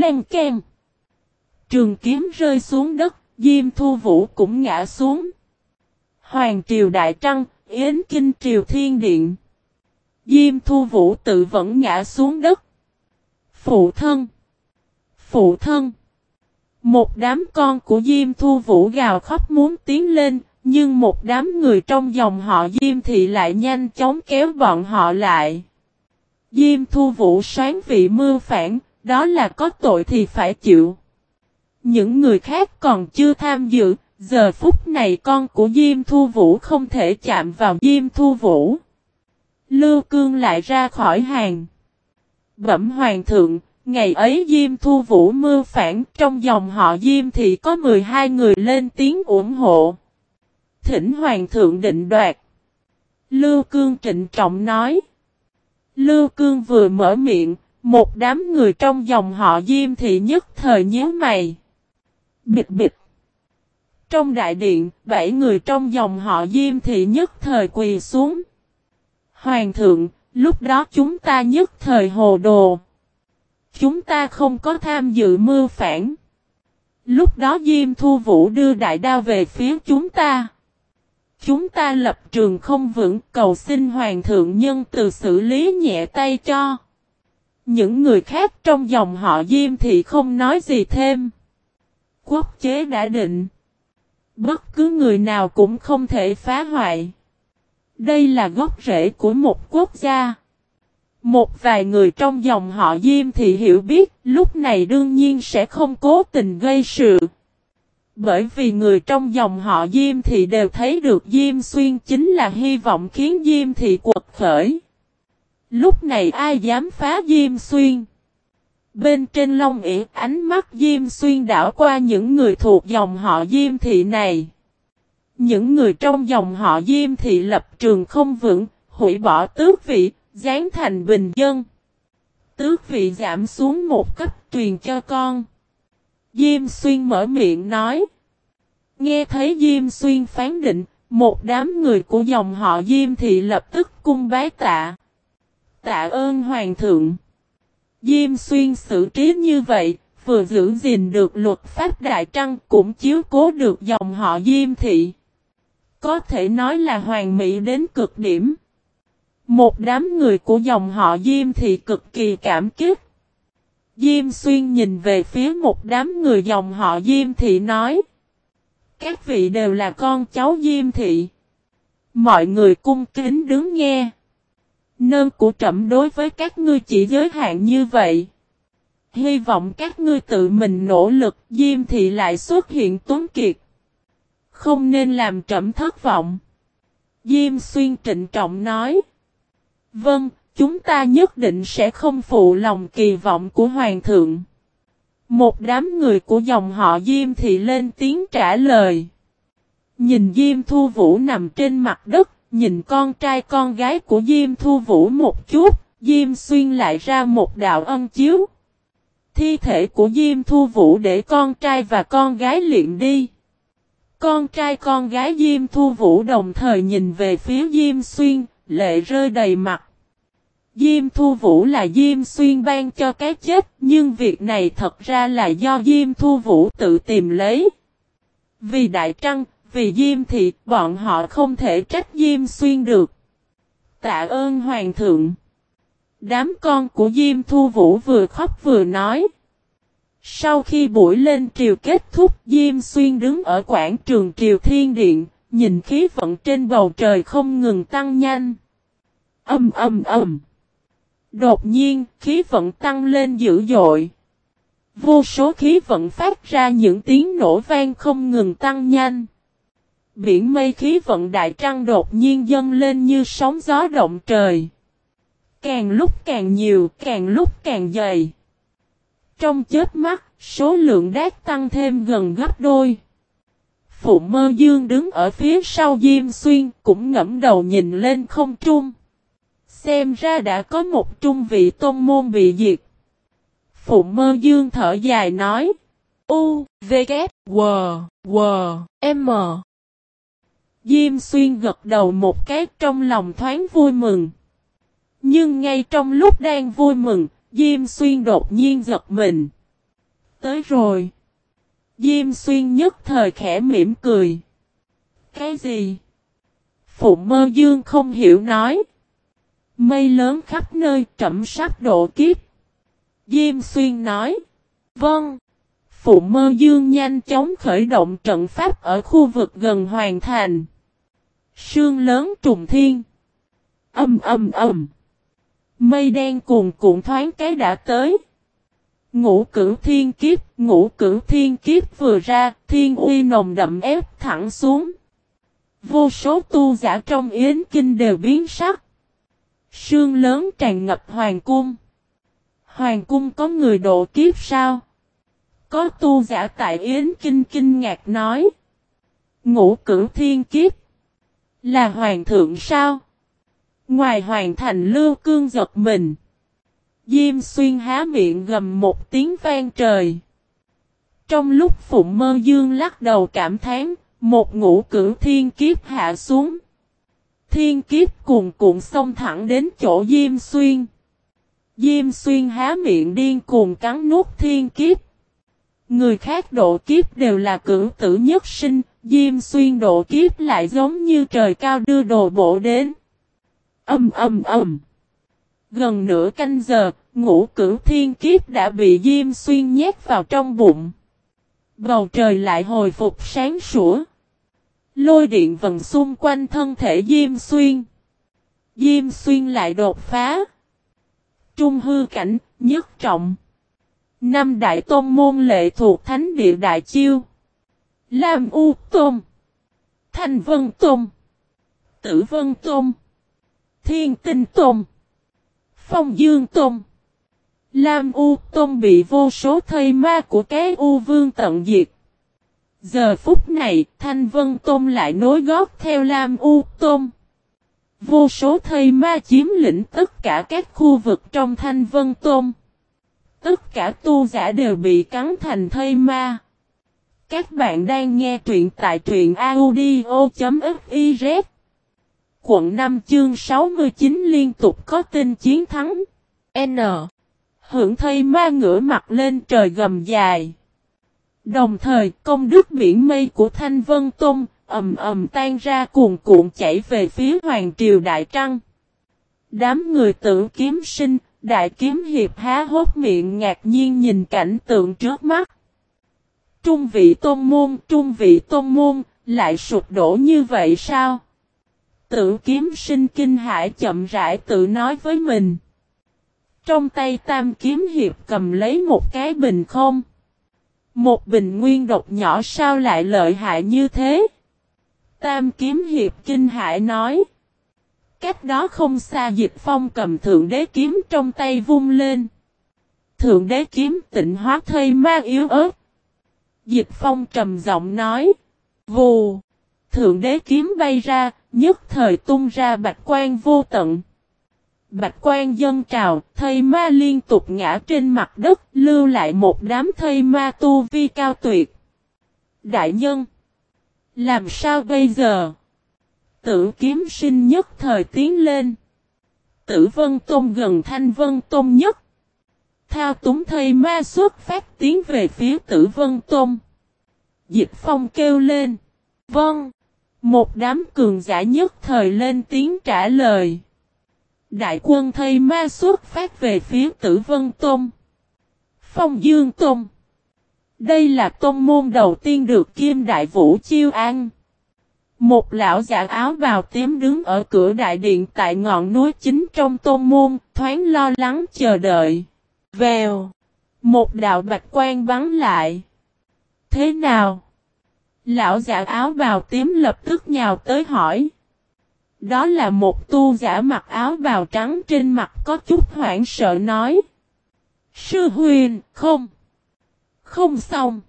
len kem Trường kiếm rơi xuống đất, Diêm Thu Vũ cũng ngã xuống. Hoàng triều Đại Trăng, Yến Kinh triều Thiên Điện. Diêm Thu Vũ tự vẫn ngã xuống đất. Phụ thân. Phụ thân. Một đám con của Diêm Thu Vũ gào khóc muốn tiến lên, nhưng một đám người trong dòng họ Diêm thì lại nhanh chóng kéo bọn họ lại. Diêm Thu Vũ sáng vị mưa phản, đó là có tội thì phải chịu. Những người khác còn chưa tham dự, giờ phút này con của Diêm Thu Vũ không thể chạm vào Diêm Thu Vũ. Lưu Cương lại ra khỏi hàng. Bẩm Hoàng thượng, ngày ấy Diêm Thu Vũ mưa phản trong dòng họ Diêm thì có 12 người lên tiếng ủng hộ. Thỉnh Hoàng thượng định đoạt. Lưu Cương trịnh trọng nói. Lưu Cương vừa mở miệng, một đám người trong dòng họ Diêm thì nhất thời nhíu mày. Bịt bịt. Trong đại điện, bảy người trong dòng họ Diêm thì nhất thời quỳ xuống. Hoàng thượng, lúc đó chúng ta nhất thời hồ đồ. Chúng ta không có tham dự mưu phản. Lúc đó Diêm Thu Vũ đưa đại đao về phía chúng ta. Chúng ta lập trường không vững cầu xin Hoàng thượng nhân từ xử lý nhẹ tay cho. Những người khác trong dòng họ Diêm thì không nói gì thêm. Quốc chế đã định. Bất cứ người nào cũng không thể phá hoại. Đây là gốc rễ của một quốc gia. Một vài người trong dòng họ Diêm thì hiểu biết, lúc này đương nhiên sẽ không cố tình gây sự. Bởi vì người trong dòng họ Diêm thì đều thấy được Diêm Xuyên chính là hy vọng khiến Diêm thị quật khởi. Lúc này ai dám phá Diêm Xuyên? Bên trên long ỉ ánh mắt Diêm Xuyên đảo qua những người thuộc dòng họ Diêm thị này. Những người trong dòng họ Diêm thị lập trường không vững, hủy bỏ tước vị, gián thành bình dân. Tước vị giảm xuống một cấp truyền cho con. Diêm Xuyên mở miệng nói. Nghe thấy Diêm Xuyên phán định, một đám người của dòng họ Diêm thị lập tức cung bái tạ. Tạ ơn Hoàng thượng. Diêm Xuyên xử trí như vậy, vừa giữ gìn được luật pháp Đại Trăng cũng chiếu cố được dòng họ Diêm thị. Có thể nói là hoàn mỹ đến cực điểm. Một đám người của dòng họ Diêm thị cực kỳ cảm kích. Diêm Xuyên nhìn về phía một đám người dòng họ Diêm thị nói. Các vị đều là con cháu Diêm thị. Mọi người cung kính đứng nghe. Nơn của trẫm đối với các ngươi chỉ giới hạn như vậy. Hy vọng các ngươi tự mình nỗ lực Diêm thị lại xuất hiện tuấn kiệt. Không nên làm trẫm thất vọng. Diêm xuyên trịnh trọng nói. Vâng, chúng ta nhất định sẽ không phụ lòng kỳ vọng của Hoàng thượng. Một đám người của dòng họ Diêm thị lên tiếng trả lời. Nhìn Diêm Thu Vũ nằm trên mặt đất, nhìn con trai con gái của Diêm Thu Vũ một chút, Diêm Xuyên lại ra một đạo ân chiếu. Thi thể của Diêm Thu Vũ để con trai và con gái luyện đi. Con trai con gái Diêm Thu Vũ đồng thời nhìn về phía Diêm Xuyên, lệ rơi đầy mặt. Diêm Thu Vũ là Diêm Xuyên ban cho cái chết, nhưng việc này thật ra là do Diêm Thu Vũ tự tìm lấy. Vì Đại Trăng, vì Diêm Thị, bọn họ không thể trách Diêm Xuyên được. Tạ ơn Hoàng thượng. Đám con của Diêm Thu Vũ vừa khóc vừa nói. Sau khi buổi lên triều kết thúc, Diêm Xuyên đứng ở quảng trường triều thiên điện, nhìn khí vận trên bầu trời không ngừng tăng nhanh. Âm âm âm. Đột nhiên, khí vận tăng lên dữ dội. Vô số khí vận phát ra những tiếng nổ vang không ngừng tăng nhanh. Biển mây khí vận đại trăng đột nhiên dâng lên như sóng gió động trời. Càng lúc càng nhiều, càng lúc càng dày. Trong chết mắt, số lượng đát tăng thêm gần gấp đôi. Phụ mơ dương đứng ở phía sau Diêm Xuyên cũng ngẫm đầu nhìn lên không trung. Xem ra đã có một trung vị tôn môn bị diệt. Phụ mơ dương thở dài nói. U, V, K, W, W, M. Diêm xuyên gật đầu một cái trong lòng thoáng vui mừng. Nhưng ngay trong lúc đang vui mừng, Diêm xuyên đột nhiên giật mình. Tới rồi. Diêm xuyên nhất thời khẽ mỉm cười. Cái gì? Phụ mơ dương không hiểu nói. Mây lớn khắp nơi trẩm sắp độ kiếp. Diêm xuyên nói. Vâng. Phụ mơ dương nhanh chóng khởi động trận pháp ở khu vực gần hoàn thành. Sương lớn trùng thiên. Âm âm âm. Mây đen cuồn cuộn thoáng cái đã tới. Ngũ cửu thiên kiếp, ngũ cửu thiên kiếp vừa ra, thiên uy nồng đậm ép thẳng xuống. Vô số tu giả trong yến kinh đều biến sắc. Sương lớn tràn ngập hoàng cung. Hoàng cung có người độ kiếp sao? Có tu giả tại yến kinh kinh ngạc nói. Ngũ cửu thiên kiếp. Là hoàng thượng sao? Ngoài hoàng thành lưu cương giật mình. Diêm xuyên há miệng gầm một tiếng vang trời. Trong lúc Phụng Mơ Dương lắc đầu cảm thán, một ngũ cử thiên kiếp hạ xuống. Thiên kiếp cuồn cuộn xông thẳng đến chỗ Diêm Xuyên. Diêm Xuyên há miệng điên cuồng cắn nuốt thiên kiếp. Người khác độ kiếp đều là cửu tử nhất sinh, Diêm Xuyên độ kiếp lại giống như trời cao đưa đồ bộ đến. Âm âm âm. Gần nửa canh giờ, ngũ cửu thiên kiếp đã bị Diêm Xuyên nhét vào trong bụng. Bầu trời lại hồi phục sáng sủa. Lôi điện vần xung quanh thân thể Diêm Xuyên. Diêm Xuyên lại đột phá. Trung hư cảnh, nhất trọng. Năm đại tôn môn lệ thuộc thánh địa đại chiêu. Lam U Tôn. Thanh Vân Tôn. Tử Vân Tôn. Thiên Tinh Tôn. Phong Dương Tôn. Lam U Tôn bị vô số thây ma của cái U Vương tận diệt. Giờ phút này, Thanh Vân Tôn lại nối gót theo Lam U Tôn. Vô số thây ma chiếm lĩnh tất cả các khu vực trong Thanh Vân Tôn. Tất cả tu giả đều bị cắn thành thây ma. Các bạn đang nghe truyện tại truyện audio.fiz Quận 5 chương 69 liên tục có tin chiến thắng. N. Hưởng thây ma ngửa mặt lên trời gầm dài. Đồng thời công đức biển mây của Thanh Vân Tông ầm ầm tan ra cuồn cuộn chảy về phía Hoàng Triều Đại Trăng. Đám người tử kiếm sinh, đại kiếm hiệp há hốt miệng ngạc nhiên nhìn cảnh tượng trước mắt. Trung vị tôn môn, trung vị tôn môn, lại sụp đổ như vậy sao? Tự kiếm sinh kinh hải chậm rãi tự nói với mình. Trong tay tam kiếm hiệp cầm lấy một cái bình không. Một bình nguyên độc nhỏ sao lại lợi hại như thế? Tam kiếm hiệp kinh hải nói. Cách đó không xa dịch phong cầm thượng đế kiếm trong tay vung lên. Thượng đế kiếm tịnh hóa thây ma yếu ớt. Dịch phong trầm giọng nói. Vù. Thượng đế kiếm bay ra, nhất thời tung ra bạch quan vô tận. Bạch quan dân trào, thây ma liên tục ngã trên mặt đất, lưu lại một đám thây ma tu vi cao tuyệt. Đại nhân! Làm sao bây giờ? Tử kiếm sinh nhất thời tiến lên. Tử vân tôn gần thanh vân tôn nhất. Thao túng thây ma xuất phát tiến về phía tử vân tôn. Dịch phong kêu lên. Vâng. Một đám cường giả nhất thời lên tiếng trả lời. Đại quân thây ma xuất phát về phía tử vân tôn. Phong dương tôn. Đây là tôn môn đầu tiên được Kim Đại Vũ chiêu an. Một lão giả áo bào tím đứng ở cửa đại điện tại ngọn núi chính trong tôn môn, thoáng lo lắng chờ đợi. Vèo. Một đạo bạch quan bắn lại. Thế nào? Lão giả áo bào tím lập tức nhào tới hỏi. Đó là một tu giả mặc áo bào trắng trên mặt có chút hoảng sợ nói. Sư huyền, không. Không xong.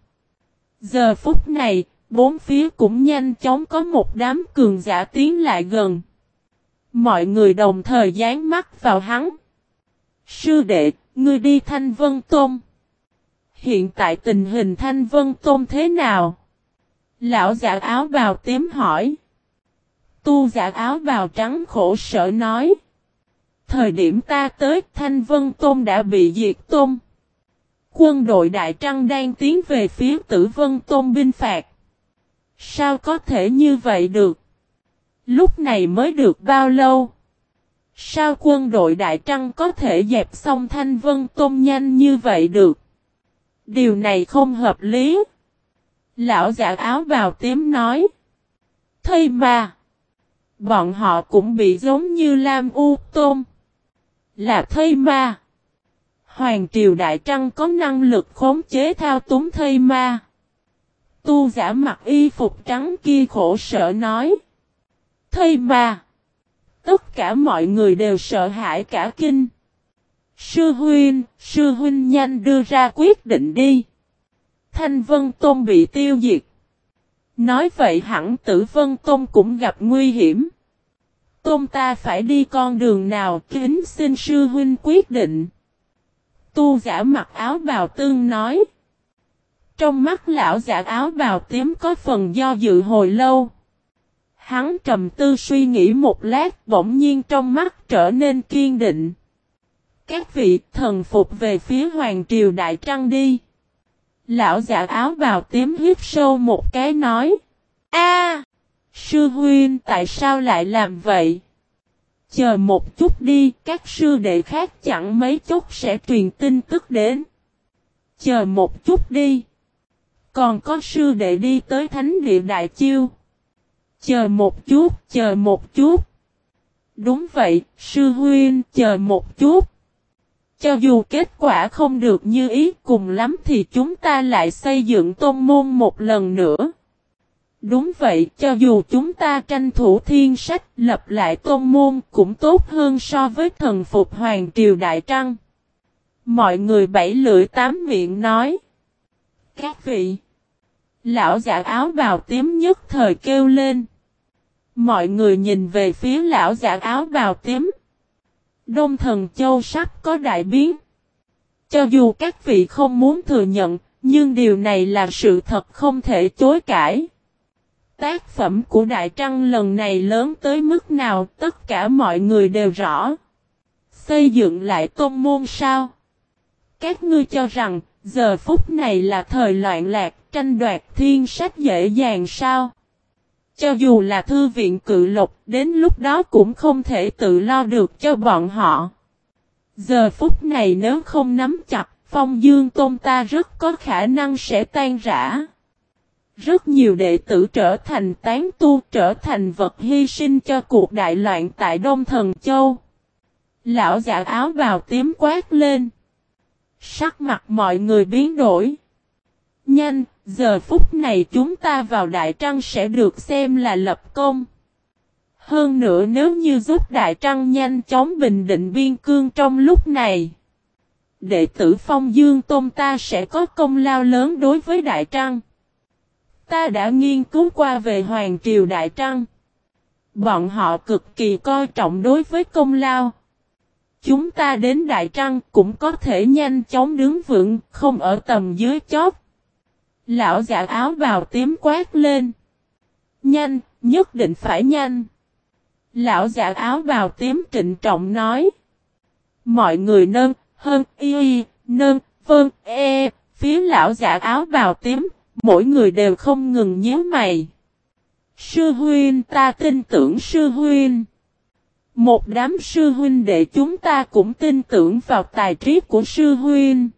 Giờ phút này, bốn phía cũng nhanh chóng có một đám cường giả tiến lại gần. Mọi người đồng thời dán mắt vào hắn. Sư đệ, ngươi đi Thanh Vân Tôn. Hiện tại tình hình Thanh Vân Tôn thế nào? Lão giả áo bào tím hỏi. Tu giả áo bào trắng khổ sở nói. Thời điểm ta tới Thanh Vân Tôn đã bị diệt tôn. Quân đội Đại Trăng đang tiến về phía tử vân tôn binh phạt. Sao có thể như vậy được? Lúc này mới được bao lâu? Sao quân đội Đại Trăng có thể dẹp xong Thanh Vân Tôn nhanh như vậy được? Điều này không hợp lý. Lão giả áo bào tím nói. Thây mà. Bọn họ cũng bị giống như Lam U Tôn. Là thây ma. Hoàng triều Đại Trăng có năng lực khống chế thao túng thây ma. Tu giả mặc y phục trắng kia khổ sở nói. Thây ma. Tất cả mọi người đều sợ hãi cả kinh. Sư huynh, sư huynh nhanh đưa ra quyết định đi. Thanh Vân Tôn bị tiêu diệt. Nói vậy hẳn tử Vân Tôn cũng gặp nguy hiểm. Tôn ta phải đi con đường nào kính xin sư huynh quyết định. Tu giả mặc áo bào tương nói. Trong mắt lão giả áo bào tím có phần do dự hồi lâu. Hắn trầm tư suy nghĩ một lát bỗng nhiên trong mắt trở nên kiên định. Các vị thần phục về phía Hoàng Triều Đại Trăng đi. Lão giả áo bào tím hít sâu một cái nói. a Sư huynh tại sao lại làm vậy? Chờ một chút đi, các sư đệ khác chẳng mấy chút sẽ truyền tin tức đến. Chờ một chút đi. Còn có sư đệ đi tới thánh địa đại chiêu. Chờ một chút, chờ một chút. Đúng vậy, sư huynh, chờ một chút. Cho dù kết quả không được như ý cùng lắm thì chúng ta lại xây dựng tôn môn một lần nữa. Đúng vậy, cho dù chúng ta tranh thủ thiên sách lập lại tôn môn cũng tốt hơn so với thần phục Hoàng Triều Đại Trăng. Mọi người bảy lưỡi tám miệng nói. Các vị. Lão giả áo bào tím nhất thời kêu lên. Mọi người nhìn về phía lão giả áo bào tím. Đông thần châu sắp có đại biến. Cho dù các vị không muốn thừa nhận, nhưng điều này là sự thật không thể chối cãi. Tác phẩm của Đại Trăng lần này lớn tới mức nào tất cả mọi người đều rõ. Xây dựng lại tôn môn sao? Các ngươi cho rằng, giờ phút này là thời loạn lạc, tranh đoạt thiên sách dễ dàng sao? Cho dù là thư viện cự lục, đến lúc đó cũng không thể tự lo được cho bọn họ. Giờ phút này nếu không nắm chặt, phong dương tôn ta rất có khả năng sẽ tan rã. Rất nhiều đệ tử trở thành tán tu, trở thành vật hy sinh cho cuộc đại loạn tại Đông Thần Châu. Lão giả áo bào tím quát lên. Sắc mặt mọi người biến đổi. Nhanh, giờ phút này chúng ta vào Đại Trăng sẽ được xem là lập công. Hơn nữa nếu như giúp Đại Trăng nhanh chóng bình định biên cương trong lúc này. Đệ tử Phong Dương Tôn ta sẽ có công lao lớn đối với Đại Trăng. Ta đã nghiên cứu qua về Hoàng Triều Đại Trăng. Bọn họ cực kỳ coi trọng đối với công lao. Chúng ta đến Đại Trăng cũng có thể nhanh chóng đứng vững, không ở tầm dưới chót. Lão giả áo bào tím quát lên. Nhanh, nhất định phải nhanh. Lão giả áo bào tím trịnh trọng nói. Mọi người nâng, hơn, y, nâng, vâng, e, phía lão giả áo bào tím, mỗi người đều không ngừng nhớ mày. Sư huynh ta tin tưởng sư huynh. Một đám sư huynh đệ chúng ta cũng tin tưởng vào tài trí của sư huynh.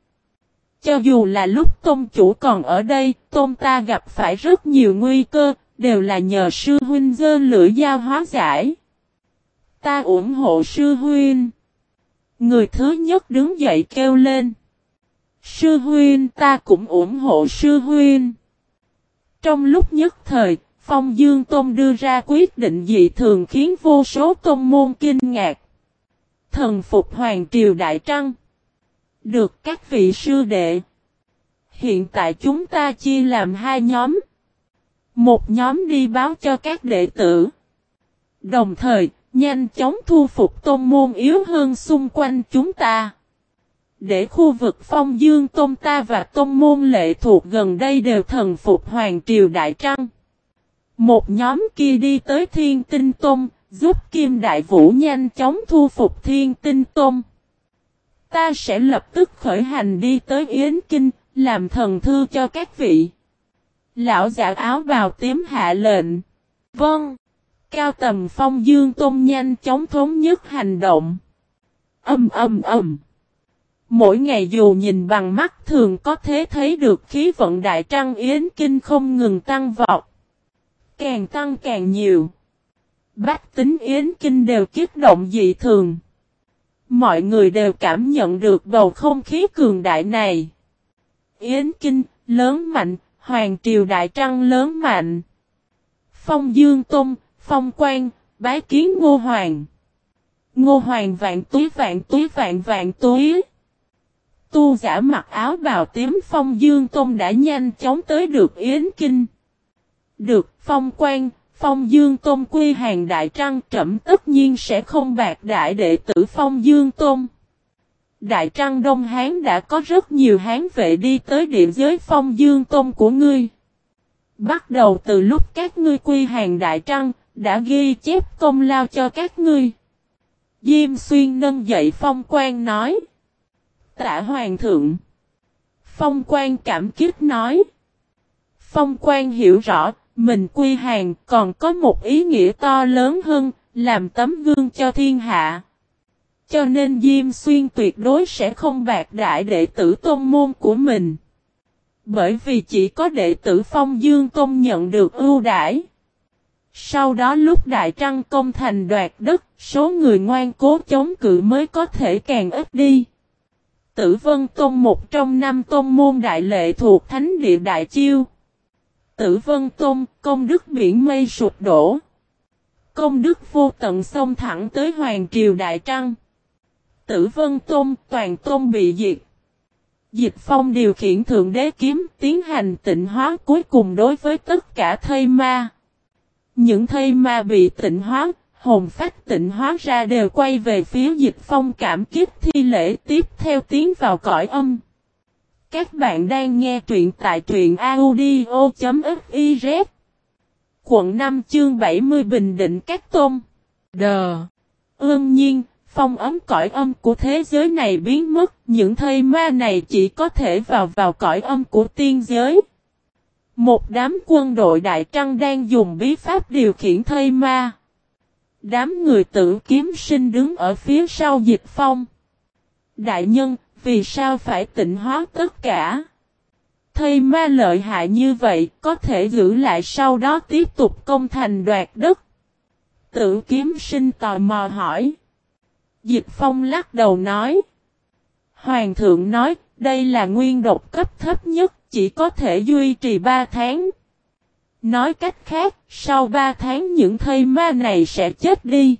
Cho dù là lúc tôn chủ còn ở đây, tôn ta gặp phải rất nhiều nguy cơ, đều là nhờ sư huynh dơ lửa dao hóa giải. Ta ủng hộ sư huynh. Người thứ nhất đứng dậy kêu lên. Sư huynh ta cũng ủng hộ sư huynh. Trong lúc nhất thời, Phong Dương Tôn đưa ra quyết định dị thường khiến vô số tôn môn kinh ngạc. Thần phục Hoàng Triều Đại Trăng. Được các vị sư đệ. Hiện tại chúng ta chia làm hai nhóm. Một nhóm đi báo cho các đệ tử. Đồng thời, nhanh chóng thu phục tôn môn yếu hơn xung quanh chúng ta. Để khu vực phong dương tôn ta và tôn môn lệ thuộc gần đây đều thần phục Hoàng Triều Đại Trăng. Một nhóm kia đi tới Thiên Tinh Tông, giúp Kim Đại Vũ nhanh chóng thu phục Thiên Tinh Tông. Ta sẽ lập tức khởi hành đi tới Yến Kinh, làm thần thư cho các vị. Lão giả áo bào tím hạ lệnh. Vâng. Cao tầm phong dương tôn nhanh chóng thống nhất hành động. Âm âm âm. Mỗi ngày dù nhìn bằng mắt thường có thể thấy được khí vận đại trăng yến kinh không ngừng tăng vọt. Càng tăng càng nhiều. Bách tính yến kinh đều kích động dị thường. Mọi người đều cảm nhận được bầu không khí cường đại này. Yến kinh, lớn mạnh, hoàng triều đại trăng lớn mạnh. Phong dương tôn, phong quan, bái kiến ngô hoàng. Ngô hoàng vạn túi vạn túi vạn vạn túi. Tu giả mặc áo bào tím phong dương tôn đã nhanh chóng tới được Yến Kinh. Được phong quan, phong dương tôn quy hàng đại trăng trẩm tất nhiên sẽ không bạc đại đệ tử phong dương tôn. Đại trăng Đông Hán đã có rất nhiều hán vệ đi tới địa giới phong dương tôn của ngươi. Bắt đầu từ lúc các ngươi quy hàng đại trăng, đã ghi chép công lao cho các ngươi. Diêm xuyên nâng dậy phong quan nói. Tạ hoàng thượng. Phong quan cảm kích nói. Phong quan hiểu rõ, mình quy hàng còn có một ý nghĩa to lớn hơn, làm tấm gương cho thiên hạ. Cho nên Diêm Xuyên tuyệt đối sẽ không bạc đại đệ tử tôn môn của mình. Bởi vì chỉ có đệ tử Phong Dương Tôn nhận được ưu đãi. Sau đó lúc Đại Trăng công thành đoạt đất, số người ngoan cố chống cự mới có thể càng ít đi. Tử Vân Tôn một trong năm tôn môn đại lệ thuộc Thánh địa Đại Chiêu. Tử Vân Tôn, công đức biển mây sụp đổ. Công đức vô tận xông thẳng tới Hoàng Triều Đại Trăng. Tử Vân Tôn, toàn tôn bị diệt. Dịch Phong điều khiển Thượng Đế Kiếm tiến hành tịnh hóa cuối cùng đối với tất cả thây ma. Những thây ma bị tịnh hóa, hồn phách tịnh hóa ra đều quay về phía dịch phong cảm kiếp thi lễ tiếp theo tiến vào cõi âm. Các bạn đang nghe truyện tại truyện audio.fiz Quận 5 chương 70 Bình Định Các Tôn Đờ Ương nhiên, phong ấm cõi âm của thế giới này biến mất, những thây ma này chỉ có thể vào vào cõi âm của tiên giới. Một đám quân đội Đại Trăng đang dùng bí pháp điều khiển thây ma. Đám người tử kiếm sinh đứng ở phía sau dịch phong. Đại nhân, vì sao phải tịnh hóa tất cả? Thây ma lợi hại như vậy, có thể giữ lại sau đó tiếp tục công thành đoạt đất. Tử kiếm sinh tò mò hỏi. Dịch phong lắc đầu nói. Hoàng thượng nói, đây là nguyên độc cấp thấp nhất, chỉ có thể duy trì 3 tháng. Nói cách khác, sau 3 tháng những thây ma này sẽ chết đi.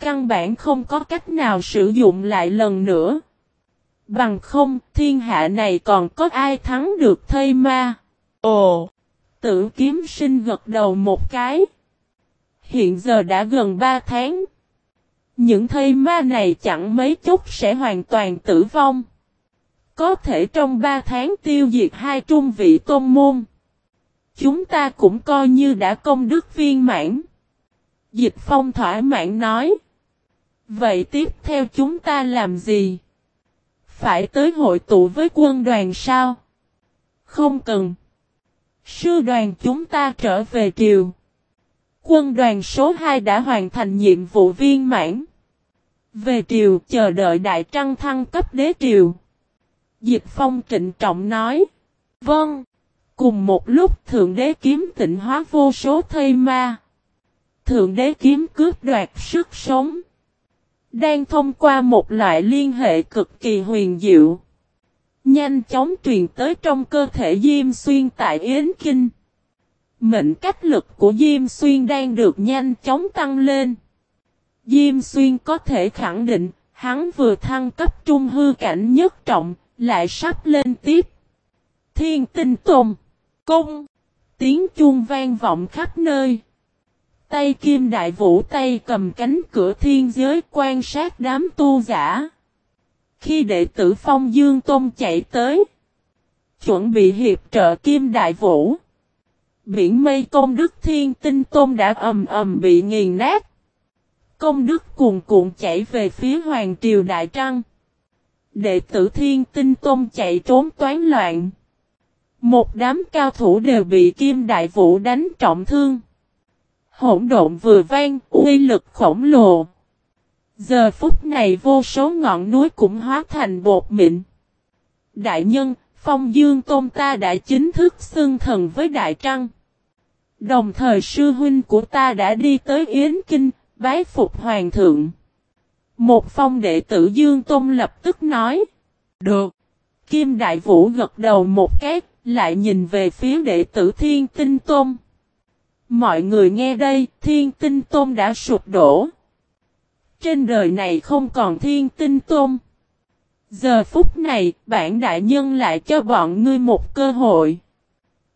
Căn bản không có cách nào sử dụng lại lần nữa. Bằng không, thiên hạ này còn có ai thắng được thây ma. Ồ! Tử kiếm sinh gật đầu một cái. Hiện giờ đã gần 3 tháng. Những thây ma này chẳng mấy chút sẽ hoàn toàn tử vong. Có thể trong 3 tháng tiêu diệt hai trung vị tôn môn. Chúng ta cũng coi như đã công đức viên mãn. Dịch phong thỏa mãn nói. Vậy tiếp theo chúng ta làm gì? Phải tới hội tụ với quân đoàn sao? Không cần. Sư đoàn chúng ta trở về triều. Quân đoàn số 2 đã hoàn thành nhiệm vụ viên mãn. Về triều chờ đợi đại trăng thăng cấp đế triều. Diệp Phong trịnh trọng nói. Vâng. Cùng một lúc, Thượng Đế kiếm tịnh hóa vô số thây ma. Thượng Đế kiếm cướp đoạt sức sống. Đang thông qua một loại liên hệ cực kỳ huyền diệu. Nhanh chóng truyền tới trong cơ thể Diêm Xuyên tại Yến Kinh. Mệnh cách lực của Diêm Xuyên đang được nhanh chóng tăng lên. Diêm Xuyên có thể khẳng định, hắn vừa thăng cấp trung hư cảnh nhất trọng, lại sắp lên tiếp. Thiên tinh tùng, cung, tiếng chuông vang vọng khắp nơi. Tay kim đại vũ tay cầm cánh cửa thiên giới quan sát đám tu giả. Khi đệ tử phong dương tôn chạy tới, chuẩn bị hiệp trợ kim đại vũ. Biển mây công đức thiên tinh tôn đã ầm ầm bị nghiền nát. Công đức cuồn cuộn chạy về phía Hoàng Triều Đại Trăng. Đệ tử thiên tinh tôn chạy trốn toán loạn. Một đám cao thủ đều bị kim đại vũ đánh trọng thương. Hỗn độn vừa vang, uy lực khổng lồ. Giờ phút này vô số ngọn núi cũng hóa thành bột mịn. Đại nhân, phong dương tôn ta đã chính thức xưng thần với Đại Trăng. Đồng thời sư huynh của ta đã đi tới Yến Kinh, bái phục hoàng thượng. Một phong đệ tử Dương Tôn lập tức nói. Được. Kim Đại Vũ gật đầu một cái, lại nhìn về phía đệ tử Thiên Tinh Tôn. Mọi người nghe đây, Thiên Tinh tôm đã sụp đổ. Trên đời này không còn Thiên Tinh tôm. Giờ phút này, bản đại nhân lại cho bọn ngươi một cơ hội.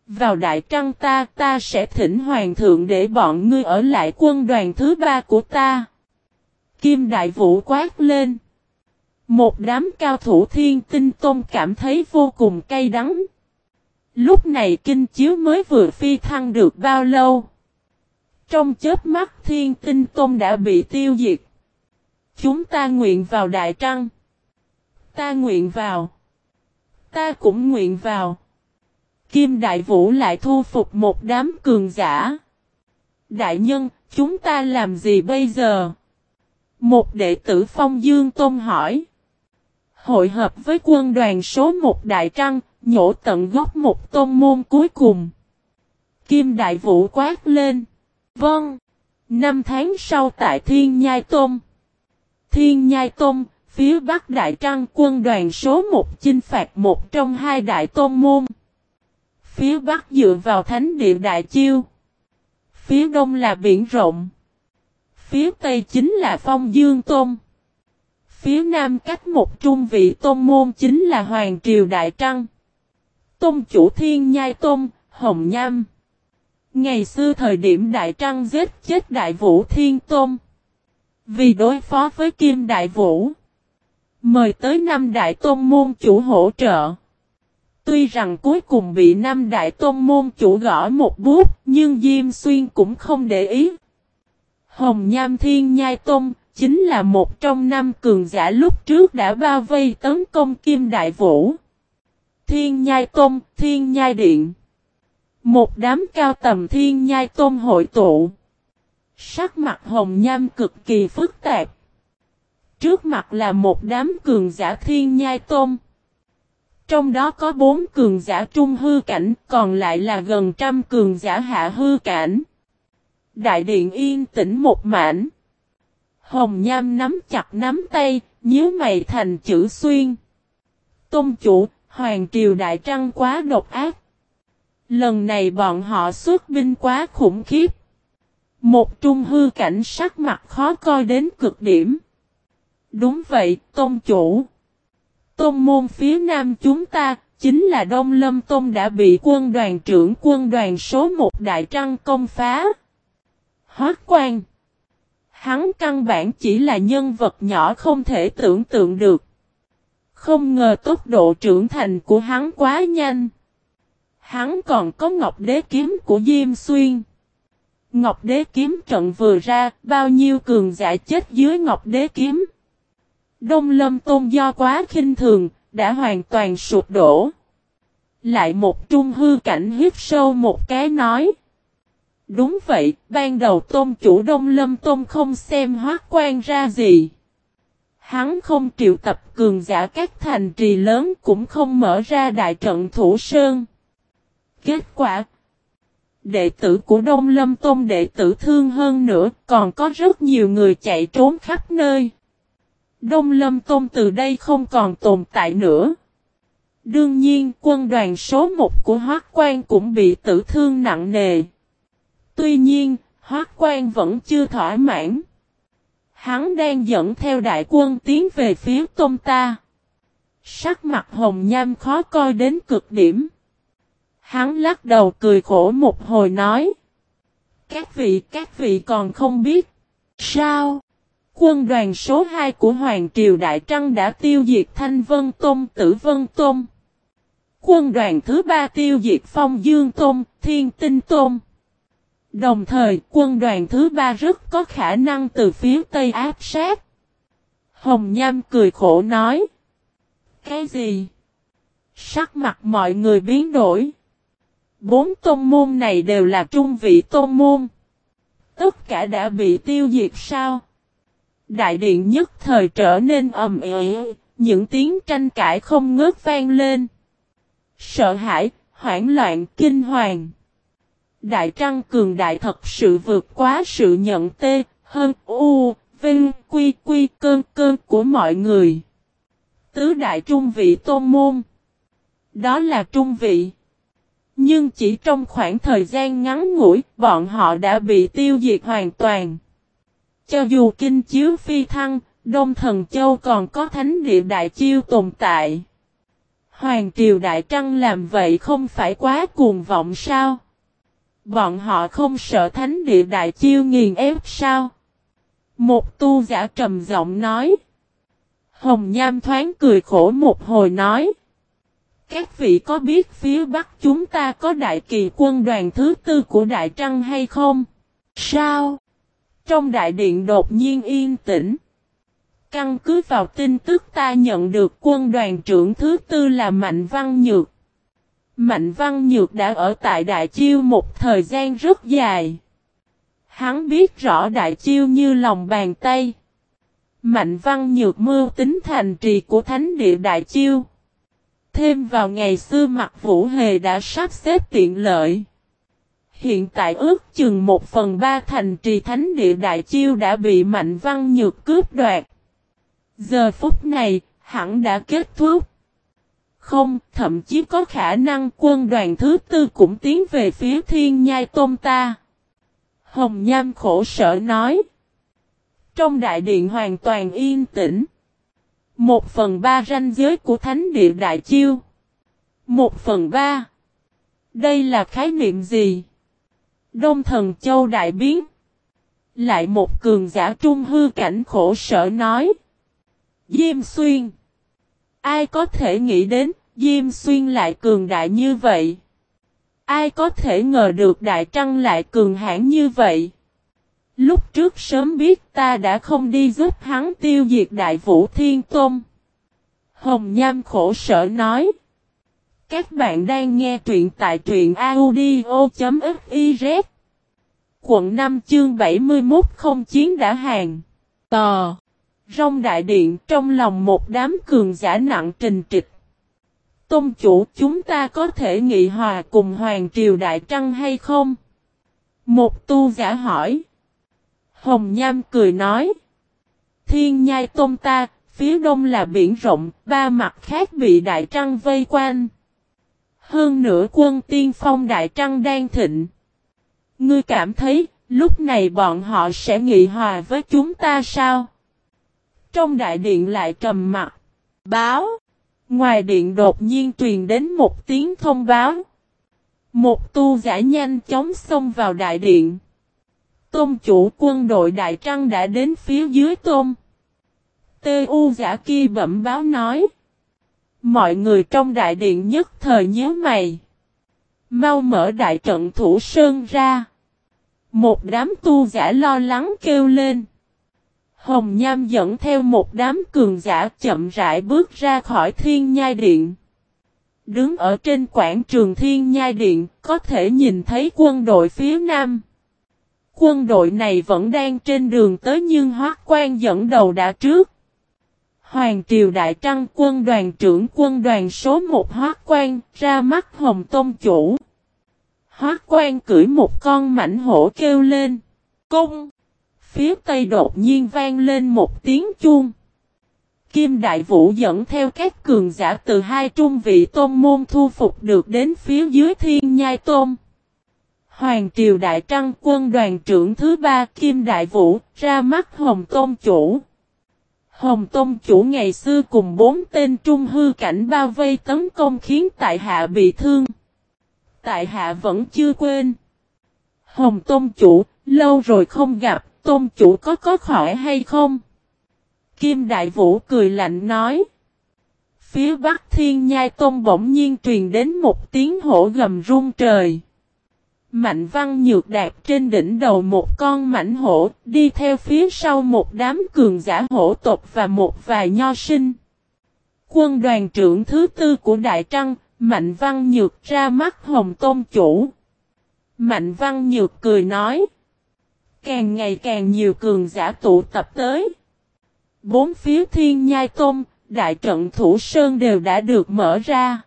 Vào đại trăng ta, ta sẽ thỉnh hoàng thượng để bọn ngươi ở lại quân đoàn thứ ba của ta. Kim đại vũ quát lên. Một đám cao thủ thiên tinh tôn cảm thấy vô cùng cay đắng. Lúc này kinh chiếu mới vừa phi thăng được bao lâu. Trong chớp mắt thiên tinh tôn đã bị tiêu diệt. Chúng ta nguyện vào đại trăng. Ta nguyện vào. Ta cũng nguyện vào. Kim Đại Vũ lại thu phục một đám cường giả. Đại nhân, chúng ta làm gì bây giờ? Một đệ tử Phong Dương Tôn hỏi. Hội hợp với quân đoàn số một Đại Trăng, nhổ tận gốc một tôn môn cuối cùng. Kim Đại Vũ quát lên. Vâng. Năm tháng sau tại Thiên Nhai Tôn. Thiên Nhai Tôn, phía Bắc Đại Trăng quân đoàn số 1 chinh phạt một trong hai đại tôn môn. Phía Bắc dựa vào thánh địa Đại Chiêu. Phía Đông là biển rộng. Phía Tây chính là Phong Dương Tôn. Phía Nam cách một trung vị tôn môn chính là Hoàng Triều Đại Trăng. Tôn chủ thiên nhai tôn, Hồng Nham. Ngày xưa thời điểm Đại Trăng giết chết Đại Vũ Thiên Tôn. Vì đối phó với Kim Đại Vũ. Mời tới năm Đại Tôn môn chủ hỗ trợ. Tuy rằng cuối cùng bị năm Đại Tôn môn chủ gõ một bút, nhưng Diêm Xuyên cũng không để ý. Hồng Nham Thiên Nhai Tôn, chính là một trong năm cường giả lúc trước đã bao vây tấn công Kim Đại Vũ. Thiên Nhai Tôn, Thiên Nhai Điện. Một đám cao tầm Thiên Nhai Tôn hội tụ. Sắc mặt hồng nham cực kỳ phức tạp. Trước mặt là một đám cường giả Thiên Nhai Tôn. Trong đó có bốn cường giả trung hư cảnh, còn lại là gần trăm cường giả hạ hư cảnh. Đại điện yên tĩnh một mảnh. Hồng Nham nắm chặt nắm tay, nhíu mày thành chữ xuyên. Tôn chủ, Hoàng Triều Đại Trăng quá độc ác. Lần này bọn họ xuất binh quá khủng khiếp. Một trung hư cảnh sắc mặt khó coi đến cực điểm. Đúng vậy, Tôn chủ. Tôn môn phía nam chúng ta, chính là Đông Lâm Tôn đã bị quân đoàn trưởng quân đoàn số 1 Đại Trăng công phá. Hót quan. Hắn căn bản chỉ là nhân vật nhỏ không thể tưởng tượng được. Không ngờ tốc độ trưởng thành của hắn quá nhanh. Hắn còn có ngọc đế kiếm của Diêm Xuyên. Ngọc đế kiếm trận vừa ra, bao nhiêu cường giả chết dưới ngọc đế kiếm. Đông lâm tôn do quá khinh thường, đã hoàn toàn sụp đổ. Lại một trung hư cảnh hít sâu một cái nói. Đúng vậy, ban đầu tôn chủ Đông Lâm Tôn không xem hoác quan ra gì. Hắn không triệu tập cường giả các thành trì lớn cũng không mở ra đại trận thủ sơn. Kết quả Đệ tử của Đông Lâm Tôn đệ tử thương hơn nữa còn có rất nhiều người chạy trốn khắp nơi. Đông Lâm Tôn từ đây không còn tồn tại nữa. Đương nhiên quân đoàn số 1 của Hoác Quan cũng bị tử thương nặng nề. Tuy nhiên, Hoác Quan vẫn chưa thỏa mãn. Hắn đang dẫn theo đại quân tiến về phía Tôn ta. Sắc mặt hồng nham khó coi đến cực điểm. Hắn lắc đầu cười khổ một hồi nói. Các vị, các vị còn không biết. Sao? Quân đoàn số 2 của Hoàng Triều Đại Trăng đã tiêu diệt Thanh Vân Tôn, Tử Vân Tôn. Quân đoàn thứ ba tiêu diệt Phong Dương Tôn, Thiên Tinh Tôn. Đồng thời, quân đoàn thứ ba rất có khả năng từ phía Tây áp sát. Hồng Nham cười khổ nói. Cái gì? Sắc mặt mọi người biến đổi. Bốn tôn môn này đều là trung vị tôn môn. Tất cả đã bị tiêu diệt sao? Đại điện nhất thời trở nên ầm ĩ, những tiếng tranh cãi không ngớt vang lên. Sợ hãi, hoảng loạn, kinh hoàng. Đại trăng cường đại thật sự vượt quá sự nhận tê, hơn u, vinh, quy quy cơn cơn của mọi người. Tứ đại trung vị tôn môn. Đó là trung vị. Nhưng chỉ trong khoảng thời gian ngắn ngủi, bọn họ đã bị tiêu diệt hoàn toàn. Cho dù kinh chiếu phi thăng, Đông Thần Châu còn có thánh địa đại chiêu tồn tại. Hoàng triều đại trăng làm vậy không phải quá cuồng vọng sao? Bọn họ không sợ thánh địa đại chiêu nghiền ép sao? Một tu giả trầm giọng nói. Hồng Nham thoáng cười khổ một hồi nói. Các vị có biết phía Bắc chúng ta có đại kỳ quân đoàn thứ tư của Đại Trăng hay không? Sao? Trong đại điện đột nhiên yên tĩnh. Căn cứ vào tin tức ta nhận được quân đoàn trưởng thứ tư là Mạnh Văn Nhược. Mạnh Văn Nhược đã ở tại Đại Chiêu một thời gian rất dài. Hắn biết rõ Đại Chiêu như lòng bàn tay. Mạnh Văn Nhược mưu tính thành trì của Thánh địa Đại Chiêu. Thêm vào ngày xưa mặt Vũ Hề đã sắp xếp tiện lợi. Hiện tại ước chừng một phần ba thành trì Thánh địa Đại Chiêu đã bị Mạnh Văn Nhược cướp đoạt. Giờ phút này, hẳn đã kết thúc. Không, thậm chí có khả năng quân đoàn thứ tư cũng tiến về phía thiên nhai tôn ta. Hồng Nham khổ sở nói. Trong đại điện hoàn toàn yên tĩnh. Một phần ba ranh giới của thánh địa đại chiêu. Một phần ba. Đây là khái niệm gì? Đông thần châu đại biến. Lại một cường giả trung hư cảnh khổ sở nói. Diêm xuyên. Ai có thể nghĩ đến, Diêm xuyên lại cường đại như vậy? Ai có thể ngờ được đại trăng lại cường hãn như vậy? Lúc trước sớm biết ta đã không đi giúp hắn tiêu diệt đại vũ thiên tôn. Hồng Nham khổ sở nói. Các bạn đang nghe truyện tại truyện audio.fiz. Quận 5 chương 71 không chiến đã hàng. Tò rong đại điện trong lòng một đám cường giả nặng trình trịch. Tôn chủ chúng ta có thể nghị hòa cùng Hoàng Triều Đại Trăng hay không? Một tu giả hỏi. Hồng Nham cười nói. Thiên nhai tôn ta, phía đông là biển rộng, ba mặt khác bị Đại Trăng vây quanh. Hơn nữa quân tiên phong Đại Trăng đang thịnh. Ngươi cảm thấy, lúc này bọn họ sẽ nghị hòa với chúng ta sao? Trong đại điện lại trầm mặt. Báo. Ngoài điện đột nhiên truyền đến một tiếng thông báo. Một tu giả nhanh chóng xông vào đại điện. Tôn chủ quân đội Đại Trăng đã đến phía dưới tôn. Tê U giả kia bẩm báo nói. Mọi người trong đại điện nhất thời nhớ mày. Mau mở đại trận thủ sơn ra. Một đám tu giả lo lắng kêu lên. Hồng Nham dẫn theo một đám cường giả chậm rãi bước ra khỏi thiên nhai điện. Đứng ở trên quảng trường thiên nhai điện, có thể nhìn thấy quân đội phía nam. Quân đội này vẫn đang trên đường tới nhưng hoác quan dẫn đầu đã trước. Hoàng triều đại trăng quân đoàn trưởng quân đoàn số 1 hoác quan ra mắt hồng tôn chủ. Hoác quan cưỡi một con mảnh hổ kêu lên. Cung! Phía tây đột nhiên vang lên một tiếng chuông. Kim Đại Vũ dẫn theo các cường giả từ hai trung vị tôn môn thu phục được đến phía dưới thiên nhai tôn. Hoàng triều đại trăng quân đoàn trưởng thứ ba Kim Đại Vũ ra mắt Hồng Tôn Chủ. Hồng Tôn Chủ ngày xưa cùng bốn tên trung hư cảnh bao vây tấn công khiến tại hạ bị thương. Tại hạ vẫn chưa quên. Hồng Tôn Chủ, lâu rồi không gặp, Tôn Chủ có có khỏi hay không? Kim Đại Vũ cười lạnh nói. Phía Bắc Thiên Nhai Tôn bỗng nhiên truyền đến một tiếng hổ gầm rung trời. Mạnh văn nhược đạp trên đỉnh đầu một con mảnh hổ, đi theo phía sau một đám cường giả hổ tộc và một vài nho sinh. Quân đoàn trưởng thứ tư của Đại Trăng, Mạnh Văn Nhược ra mắt Hồng Tôn Chủ. Mạnh Văn Nhược cười nói. Càng ngày càng nhiều cường giả tụ tập tới. Bốn phía thiên nhai tôm, đại trận thủ sơn đều đã được mở ra.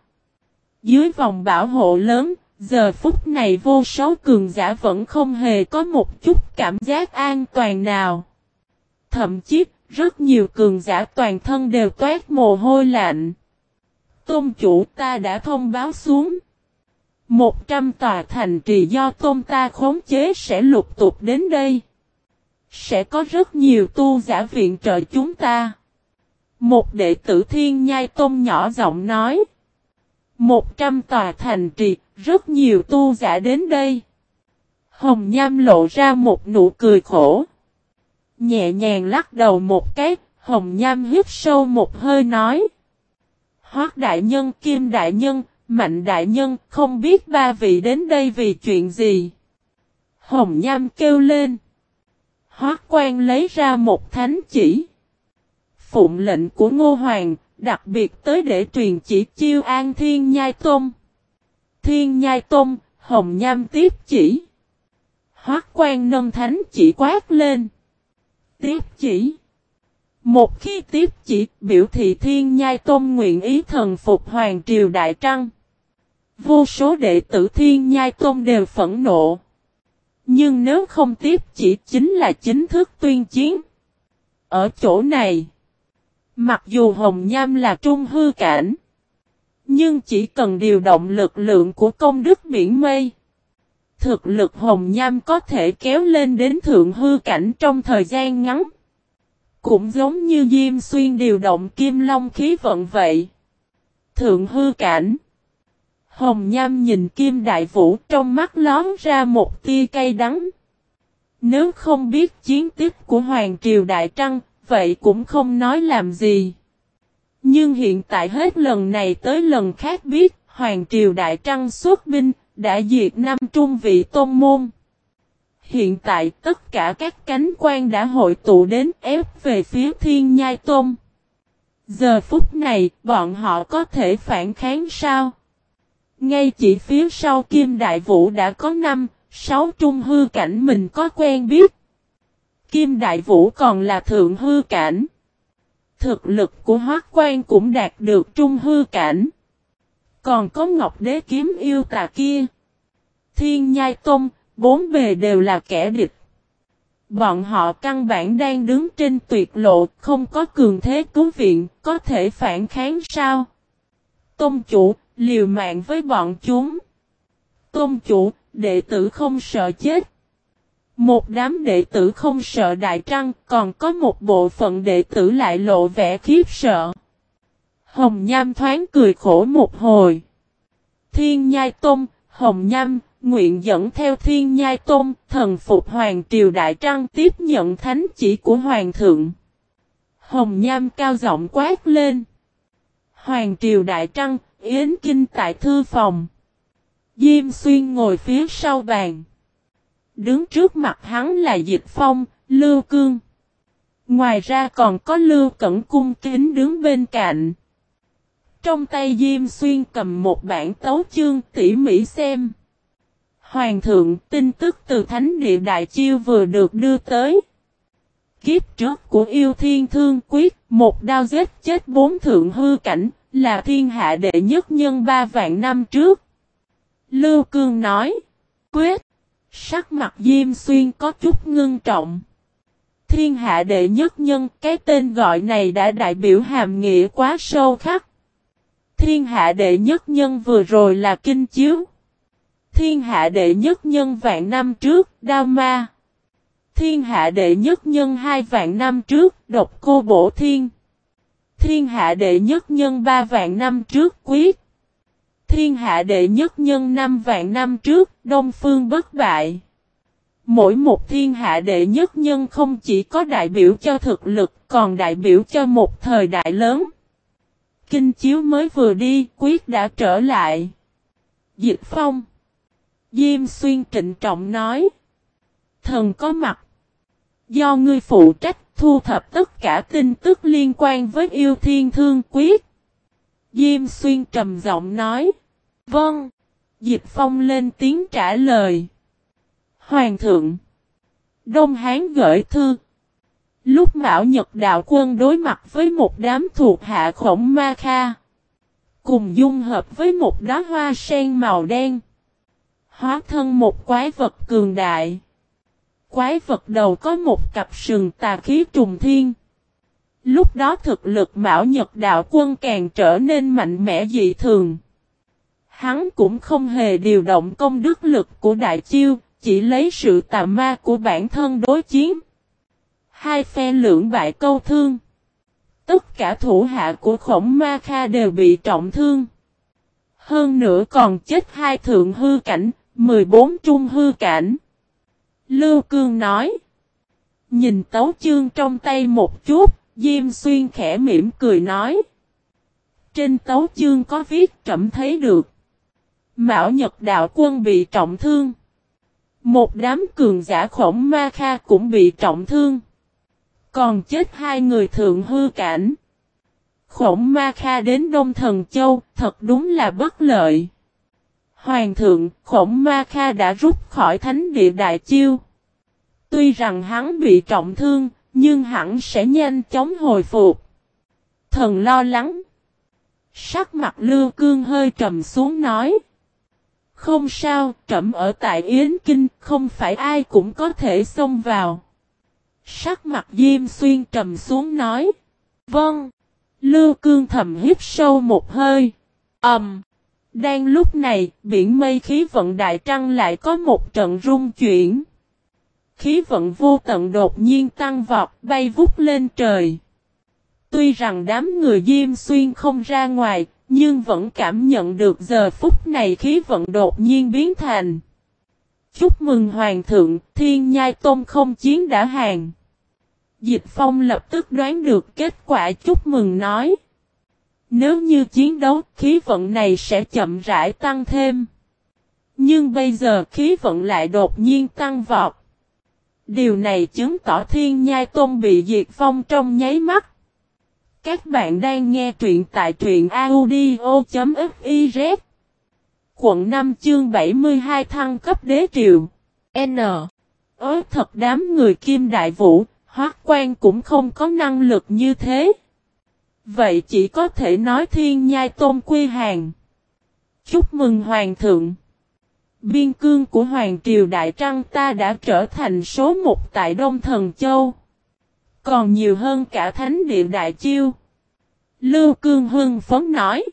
Dưới vòng bảo hộ lớn, giờ phút này vô số cường giả vẫn không hề có một chút cảm giác an toàn nào. Thậm chí, rất nhiều cường giả toàn thân đều toát mồ hôi lạnh. Tôn chủ ta đã thông báo xuống. Một trăm tòa thành trì do tôn ta khống chế sẽ lục tục đến đây. Sẽ có rất nhiều tu giả viện trợ chúng ta. Một đệ tử thiên nhai tôn nhỏ giọng nói. Một trăm tòa thành trì, rất nhiều tu giả đến đây. Hồng Nham lộ ra một nụ cười khổ. Nhẹ nhàng lắc đầu một cái, Hồng Nham hít sâu một hơi nói. Hoác đại nhân, Kim đại nhân, Mạnh đại nhân, không biết ba vị đến đây vì chuyện gì. Hồng Nham kêu lên. hóa quan lấy ra một thánh chỉ. Phụng lệnh của Ngô Hoàng, đặc biệt tới để truyền chỉ chiêu an Thiên Nhai Tôn. Thiên Nhai Tôn, Hồng Nham tiếp chỉ. hóa quan nâng thánh chỉ quát lên. Tiếp chỉ. Một khi tiếp chỉ biểu thị Thiên Nhai Tôn nguyện ý thần phục Hoàng Triều Đại Trăng. Vô số đệ tử Thiên Nhai Tôn đều phẫn nộ. Nhưng nếu không tiếp chỉ chính là chính thức tuyên chiến. Ở chỗ này, mặc dù Hồng Nham là trung hư cảnh, nhưng chỉ cần điều động lực lượng của công đức biển mây. Thực lực Hồng Nham có thể kéo lên đến thượng hư cảnh trong thời gian ngắn. Cũng giống như Diêm Xuyên điều động kim long khí vận vậy. Thượng hư cảnh. Hồng Nham nhìn Kim Đại Vũ trong mắt lón ra một tia cay đắng. Nếu không biết chiến tích của Hoàng Triều Đại Trăng, vậy cũng không nói làm gì. Nhưng hiện tại hết lần này tới lần khác biết Hoàng Triều Đại Trăng xuất binh, đã diệt năm trung vị tôn môn. Hiện tại tất cả các cánh quan đã hội tụ đến ép về phía thiên nhai tôn. Giờ phút này, bọn họ có thể phản kháng sao? Ngay chỉ phía sau Kim Đại Vũ đã có năm, sáu trung hư cảnh mình có quen biết. Kim Đại Vũ còn là thượng hư cảnh. Thực lực của Hoác Quan cũng đạt được trung hư cảnh. Còn có Ngọc Đế kiếm yêu tà kia. Thiên Nhai Tông, bốn bề đều là kẻ địch. Bọn họ căn bản đang đứng trên tuyệt lộ, không có cường thế cứu viện, có thể phản kháng sao? Tông chủ, liều mạng với bọn chúng. Tôn chủ, đệ tử không sợ chết. Một đám đệ tử không sợ đại trăng, còn có một bộ phận đệ tử lại lộ vẻ khiếp sợ. Hồng Nham thoáng cười khổ một hồi. Thiên Nhai Tôn, Hồng Nham, nguyện dẫn theo Thiên Nhai Tôn, thần phục Hoàng Triều Đại Trăng tiếp nhận thánh chỉ của Hoàng thượng. Hồng Nham cao giọng quát lên. Hoàng Triều Đại Trăng, Yến Kinh tại thư phòng. Diêm Xuyên ngồi phía sau bàn. Đứng trước mặt hắn là Dịch Phong, Lưu Cương. Ngoài ra còn có Lưu Cẩn Cung kính đứng bên cạnh. Trong tay Diêm Xuyên cầm một bản tấu chương tỉ mỉ xem. Hoàng thượng tin tức từ Thánh Địa Đại Chiêu vừa được đưa tới. Kiếp trước của yêu thiên thương quyết, một đao giết chết bốn thượng hư cảnh, là thiên hạ đệ nhất nhân ba vạn năm trước. Lưu Cương nói. Quyết. Sắc mặt Diêm Xuyên có chút ngưng trọng. Thiên hạ đệ nhất nhân, cái tên gọi này đã đại biểu hàm nghĩa quá sâu khắc. Thiên hạ đệ nhất nhân vừa rồi là kinh chiếu. Thiên hạ đệ nhất nhân vạn năm trước, đao ma. Thiên hạ đệ nhất nhân hai vạn năm trước, độc cô bổ thiên. Thiên hạ đệ nhất nhân ba vạn năm trước quyết. Thiên hạ đệ nhất nhân năm vạn năm trước, đông phương bất bại. Mỗi một thiên hạ đệ nhất nhân không chỉ có đại biểu cho thực lực, còn đại biểu cho một thời đại lớn. Kinh chiếu mới vừa đi, quyết đã trở lại. Dịch phong. Diêm xuyên trịnh trọng nói. Thần có mặt. Do ngươi phụ trách thu thập tất cả tin tức liên quan với yêu thiên thương quyết. Diêm xuyên trầm giọng nói. Vâng. Dịch phong lên tiếng trả lời. Hoàng thượng. Đông Hán gửi thư. Lúc Mão Nhật Đạo Quân đối mặt với một đám thuộc hạ khổng ma kha. Cùng dung hợp với một đá hoa sen màu đen. Hóa thân một quái vật cường đại. Quái vật đầu có một cặp sừng tà khí trùng thiên. Lúc đó thực lực Mão Nhật Đạo Quân càng trở nên mạnh mẽ dị thường. Hắn cũng không hề điều động công đức lực của đại chiêu, chỉ lấy sự tà ma của bản thân đối chiến. Hai phe lưỡng bại câu thương. Tất cả thủ hạ của khổng ma kha đều bị trọng thương. Hơn nữa còn chết hai thượng hư cảnh, 14 trung hư cảnh. Lưu Cương nói. Nhìn tấu chương trong tay một chút, Diêm Xuyên khẽ mỉm cười nói. Trên tấu chương có viết trẩm thấy được. Mão Nhật Đạo Quân bị trọng thương. Một đám cường giả khổng ma kha cũng bị trọng thương. Còn chết hai người thượng hư cảnh. Khổng ma kha đến Đông Thần Châu, thật đúng là bất lợi. Hoàng thượng, khổng ma kha đã rút khỏi thánh địa đại chiêu. Tuy rằng hắn bị trọng thương, nhưng hẳn sẽ nhanh chóng hồi phục. Thần lo lắng. Sắc mặt lưu cương hơi trầm xuống nói. Không sao, trầm ở tại Yến Kinh, không phải ai cũng có thể xông vào. Sắc mặt Diêm Xuyên trầm xuống nói. Vâng. Lưu Cương thầm hít sâu một hơi. Ẩm. Um, đang lúc này, biển mây khí vận đại trăng lại có một trận rung chuyển. Khí vận vô tận đột nhiên tăng vọt, bay vút lên trời. Tuy rằng đám người Diêm Xuyên không ra ngoài, nhưng vẫn cảm nhận được giờ phút này khí vận đột nhiên biến thành. Chúc mừng Hoàng thượng, Thiên Nhai Tôn không chiến đã hàng. Dịch Phong lập tức đoán được kết quả chúc mừng nói. Nếu như chiến đấu, khí vận này sẽ chậm rãi tăng thêm. Nhưng bây giờ khí vận lại đột nhiên tăng vọt. Điều này chứng tỏ thiên nhai tôn bị diệt phong trong nháy mắt. Các bạn đang nghe truyện tại truyện audio.fiz Quận 5 chương 72 thăng cấp đế triều N Ớ thật đám người kim đại vũ, hoác quan cũng không có năng lực như thế. Vậy chỉ có thể nói thiên nhai tôn quy hàng. Chúc mừng Hoàng thượng. Biên cương của Hoàng triều Đại Trăng ta đã trở thành số một tại Đông Thần Châu. Còn nhiều hơn cả Thánh địa Đại Chiêu. Lưu Cương Hưng phấn nói.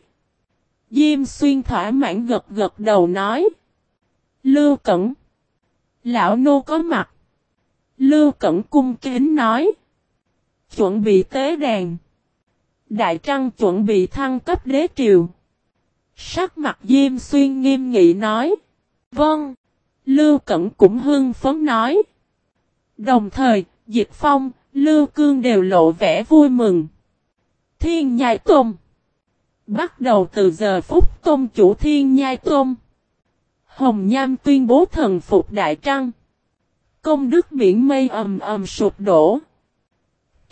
Diêm xuyên thỏa mãn gật gật đầu nói. Lưu Cẩn. Lão Nô có mặt. Lưu Cẩn cung kính nói. Chuẩn bị tế đàn. Đại Trăng chuẩn bị thăng cấp đế triều. Sắc mặt Diêm Xuyên nghiêm nghị nói. Vâng. Lưu Cẩn cũng hưng phấn nói. Đồng thời, Diệp Phong, Lưu Cương đều lộ vẻ vui mừng. Thiên Nhai Tôn Bắt đầu từ giờ phút tôn chủ Thiên Nhai Tôn. Hồng Nham tuyên bố thần phục Đại Trăng. Công đức biển mây ầm ầm sụp đổ.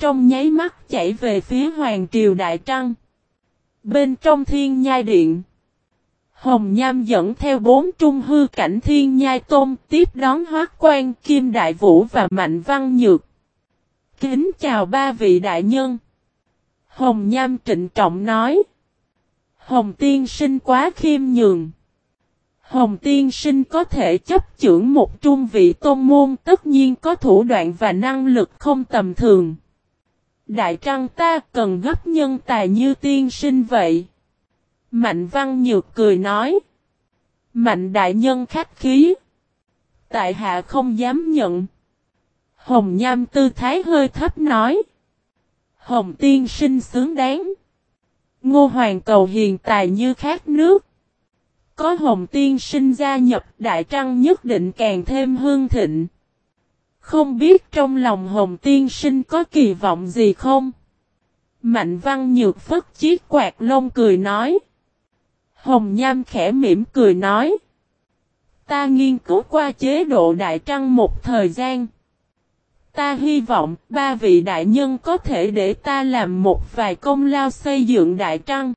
Trong nháy mắt chạy về phía Hoàng Triều Đại Trăng. Bên trong Thiên Nhai Điện. Hồng Nham dẫn theo bốn trung hư cảnh thiên nhai tôn tiếp đón hoác quan Kim Đại Vũ và Mạnh Văn Nhược. Kính chào ba vị đại nhân. Hồng Nham trịnh trọng nói. Hồng Tiên sinh quá khiêm nhường. Hồng Tiên sinh có thể chấp chưởng một trung vị tôn môn, tất nhiên có thủ đoạn và năng lực không tầm thường. Đại trăng ta cần gấp nhân tài như tiên sinh vậy. Mạnh văn nhược cười nói. Mạnh đại nhân khách khí. Tại hạ không dám nhận. Hồng nham tư thái hơi thấp nói. Hồng tiên sinh xứng đáng. Ngô hoàng cầu hiền tài như khát nước. Có hồng tiên sinh gia nhập, đại trăng nhất định càng thêm hương thịnh. Không biết trong lòng hồng tiên sinh có kỳ vọng gì không? Mạnh văn nhược phất chiếc quạt lông cười nói. Hồng Nham khẽ mỉm cười nói. Ta nghiên cứu qua chế độ Đại Trăng một thời gian. Ta hy vọng ba vị đại nhân có thể để ta làm một vài công lao xây dựng Đại Trăng.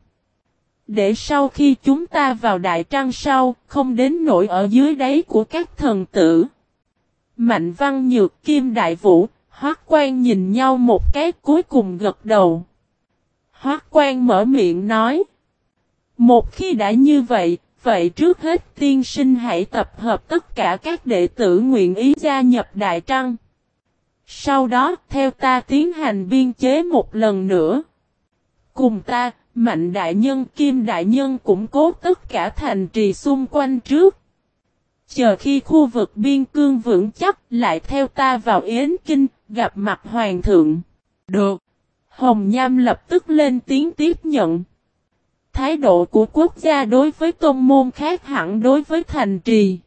Để sau khi chúng ta vào đại trăng sau, không đến nỗi ở dưới đáy của các thần tử. Mạnh văn nhược kim đại vũ, hoác quan nhìn nhau một cái cuối cùng gật đầu. Hoác quan mở miệng nói. Một khi đã như vậy, vậy trước hết tiên sinh hãy tập hợp tất cả các đệ tử nguyện ý gia nhập Đại Trăng. Sau đó, theo ta tiến hành biên chế một lần nữa. Cùng ta, Mạnh Đại Nhân Kim Đại Nhân củng cố tất cả thành trì xung quanh trước. Chờ khi khu vực biên cương vững chắc lại theo ta vào Yến Kinh, gặp mặt Hoàng thượng. Được. Hồng Nham lập tức lên tiếng tiếp nhận. Thái độ của quốc gia đối với tôn môn khác hẳn đối với thành trì.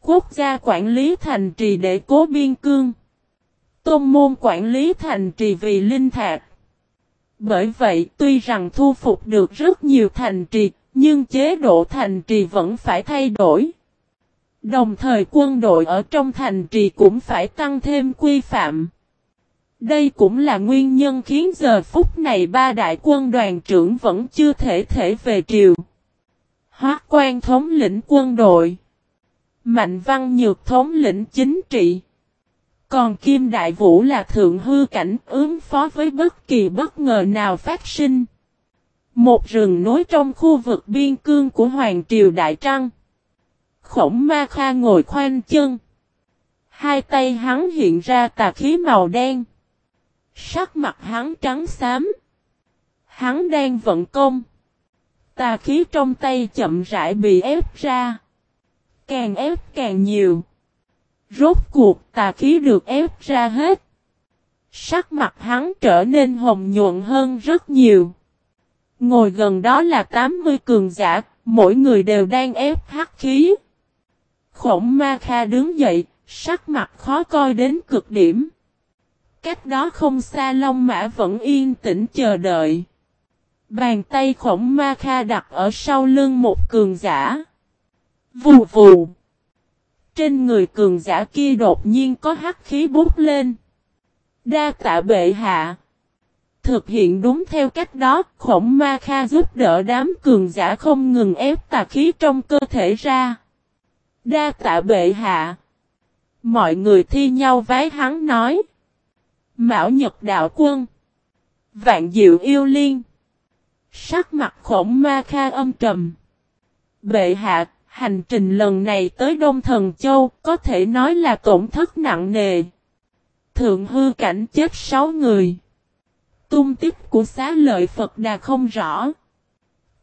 Quốc gia quản lý thành trì để cố biên cương. Tôn môn quản lý thành trì vì linh thạc. Bởi vậy tuy rằng thu phục được rất nhiều thành trì, nhưng chế độ thành trì vẫn phải thay đổi. Đồng thời quân đội ở trong thành trì cũng phải tăng thêm quy phạm. Đây cũng là nguyên nhân khiến giờ phút này ba đại quân đoàn trưởng vẫn chưa thể thể về triều. Hóa quan thống lĩnh quân đội. Mạnh văn nhược thống lĩnh chính trị. Còn Kim Đại Vũ là thượng hư cảnh ứng phó với bất kỳ bất ngờ nào phát sinh. Một rừng nối trong khu vực biên cương của Hoàng Triều Đại Trăng. Khổng Ma Kha ngồi khoanh chân. Hai tay hắn hiện ra tà khí màu đen. Sắc mặt hắn trắng xám. Hắn đang vận công. Tà khí trong tay chậm rãi bị ép ra. Càng ép càng nhiều. Rốt cuộc tà khí được ép ra hết. Sắc mặt hắn trở nên hồng nhuận hơn rất nhiều. Ngồi gần đó là 80 cường giả, mỗi người đều đang ép hắc khí. Khổng Ma Kha đứng dậy, sắc mặt khó coi đến cực điểm. Cách đó không xa Long Mã vẫn yên tĩnh chờ đợi. Bàn tay khổng Ma Kha đặt ở sau lưng một cường giả. Vù vù. Trên người cường giả kia đột nhiên có hắc khí bút lên. Đa tạ bệ hạ. Thực hiện đúng theo cách đó, khổng ma kha giúp đỡ đám cường giả không ngừng ép tà khí trong cơ thể ra. Đa tạ bệ hạ. Mọi người thi nhau vái hắn nói. Mão Nhật Đạo Quân. Vạn Diệu Yêu Liên. Sắc mặt khổng ma kha âm trầm. Bệ hạ, hành trình lần này tới Đông Thần Châu có thể nói là tổn thất nặng nề. Thượng hư cảnh chết 6 người. Tung tích của xá lợi Phật Đà không rõ.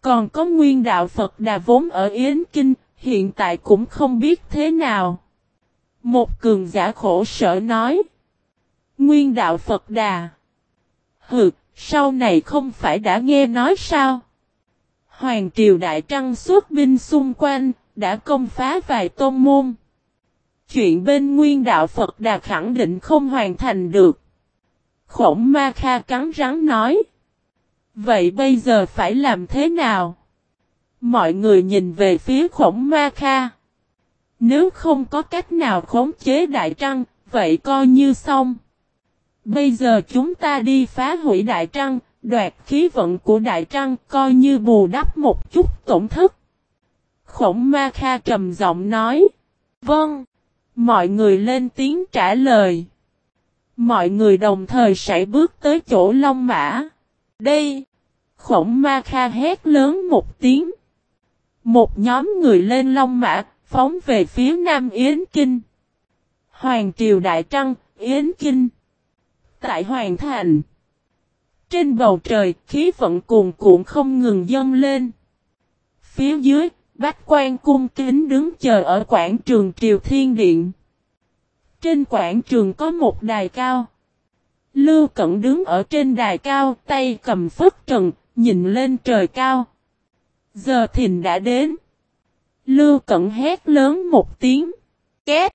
Còn có nguyên đạo Phật Đà vốn ở Yến Kinh, hiện tại cũng không biết thế nào. Một cường giả khổ sở nói. Nguyên đạo Phật Đà. Hừ, sau này không phải đã nghe nói sao? Hoàng triều đại trăng xuất binh xung quanh, đã công phá vài tôn môn. Chuyện bên nguyên đạo Phật Đà khẳng định không hoàn thành được. Khổng Ma Kha cắn rắn nói. Vậy bây giờ phải làm thế nào? Mọi người nhìn về phía khổng Ma Kha. Nếu không có cách nào khống chế Đại Trăng, vậy coi như xong. Bây giờ chúng ta đi phá hủy Đại Trăng, đoạt khí vận của Đại Trăng coi như bù đắp một chút tổn thất. Khổng Ma Kha trầm giọng nói. Vâng. Mọi người lên tiếng trả lời. Mọi người đồng thời sẽ bước tới chỗ Long Mã. Đây. Khổng Ma Kha hét lớn một tiếng. Một nhóm người lên Long Mã, phóng về phía Nam Yến Kinh. Hoàng Triều Đại Trăng, Yến Kinh. Tại Hoàng Thành. Trên bầu trời, khí vận cuồn cuộn không ngừng dâng lên. Phía dưới, Bách quan cung kính đứng chờ ở quảng trường Triều Thiên Điện. Trên quảng trường có một đài cao. Lưu Cẩn đứng ở trên đài cao, tay cầm phất trần, nhìn lên trời cao. Giờ thìn đã đến. Lưu Cẩn hét lớn một tiếng. Két.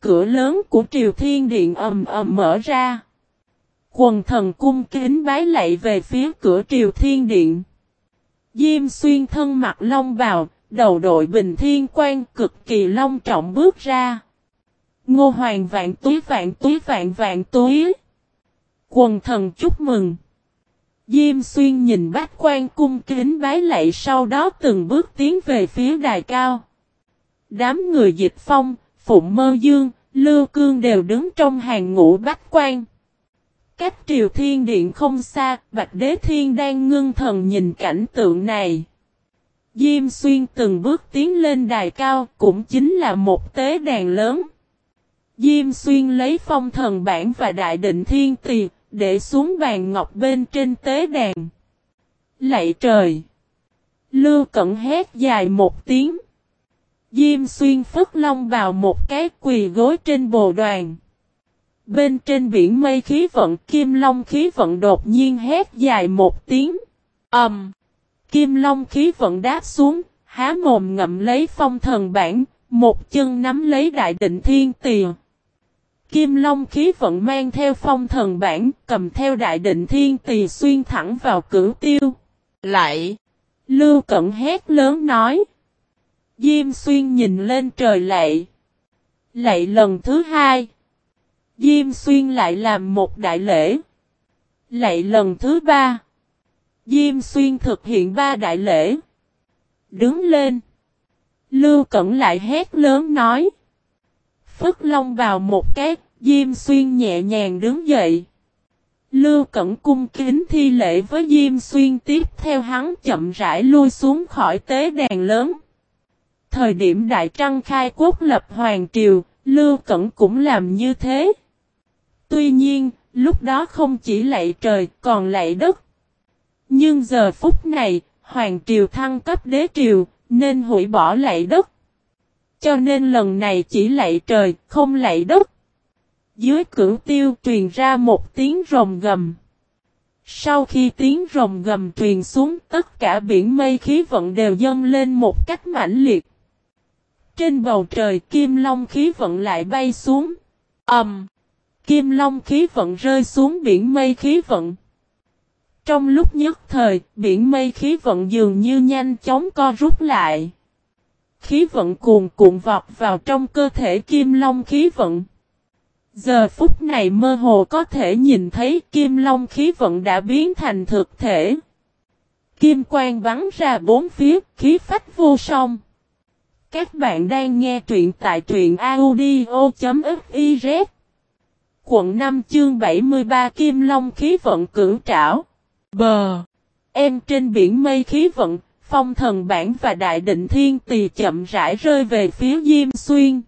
Cửa lớn của Triều Thiên Điện ầm ầm mở ra. Quần thần cung kính bái lạy về phía cửa Triều Thiên Điện. Diêm xuyên thân mặt long bào, đầu đội bình thiên quan cực kỳ long trọng bước ra. Ngô hoàng vạn túi vạn túi vạn vạn túi. Quần thần chúc mừng. Diêm xuyên nhìn bách quan cung kính bái lạy sau đó từng bước tiến về phía đài cao. Đám người dịch phong, Phụng Mơ Dương, Lưu Cương đều đứng trong hàng ngũ bách quan. Cách triều thiên điện không xa, Bạch Đế Thiên đang ngưng thần nhìn cảnh tượng này. Diêm xuyên từng bước tiến lên đài cao, cũng chính là một tế đàn lớn. Diêm xuyên lấy phong thần bản và đại định thiên tỳ, để xuống bàn ngọc bên trên tế đàn. Lạy trời! Lưu cẩn hét dài một tiếng. Diêm xuyên phất long vào một cái quỳ gối trên bồ đoàn. Bên trên biển mây khí vận kim long khí vận đột nhiên hét dài một tiếng. Ẩm! Um, kim long khí vận đáp xuống, há mồm ngậm lấy phong thần bản, một chân nắm lấy đại định thiên tìa. Kim Long khí vận mang theo phong thần bản, cầm theo đại định thiên tỳ xuyên thẳng vào cửu tiêu. Lại! Lưu Cẩn hét lớn nói. Diêm xuyên nhìn lên trời lạy. Lạy lần thứ hai. Diêm xuyên lại làm một đại lễ. Lạy lần thứ ba. Diêm xuyên thực hiện ba đại lễ. Đứng lên. Lưu Cẩn lại hét lớn nói. Phất Long vào một cái, Diêm Xuyên nhẹ nhàng đứng dậy. Lưu Cẩn cung kính thi lễ với Diêm Xuyên tiếp theo hắn chậm rãi lui xuống khỏi tế đàn lớn. Thời điểm Đại Trăng khai quốc lập Hoàng Triều, Lưu Cẩn cũng làm như thế. Tuy nhiên, lúc đó không chỉ lạy trời còn lạy đất. Nhưng giờ phút này, Hoàng Triều thăng cấp đế triều, nên hủy bỏ lạy đất. Cho nên lần này chỉ lạy trời, không lạy đất. Dưới cửu tiêu truyền ra một tiếng rồng gầm. Sau khi tiếng rồng gầm truyền xuống, tất cả biển mây khí vận đều dâng lên một cách mãnh liệt. Trên bầu trời kim long khí vận lại bay xuống. ầm, um, Kim long khí vận rơi xuống biển mây khí vận. Trong lúc nhất thời, biển mây khí vận dường như nhanh chóng co rút lại. Khí vận cuồn cuộn vọt vào trong cơ thể kim long khí vận. Giờ phút này mơ hồ có thể nhìn thấy kim long khí vận đã biến thành thực thể. Kim quang bắn ra bốn phía, khí phách vô song. Các bạn đang nghe truyện tại truyện audio.fiz Quận 5 chương 73 Kim Long khí vận cửu trảo. Bờ. Em trên biển mây khí vận, phong thần bản và đại định thiên tỳ chậm rãi rơi về phía Diêm Xuyên.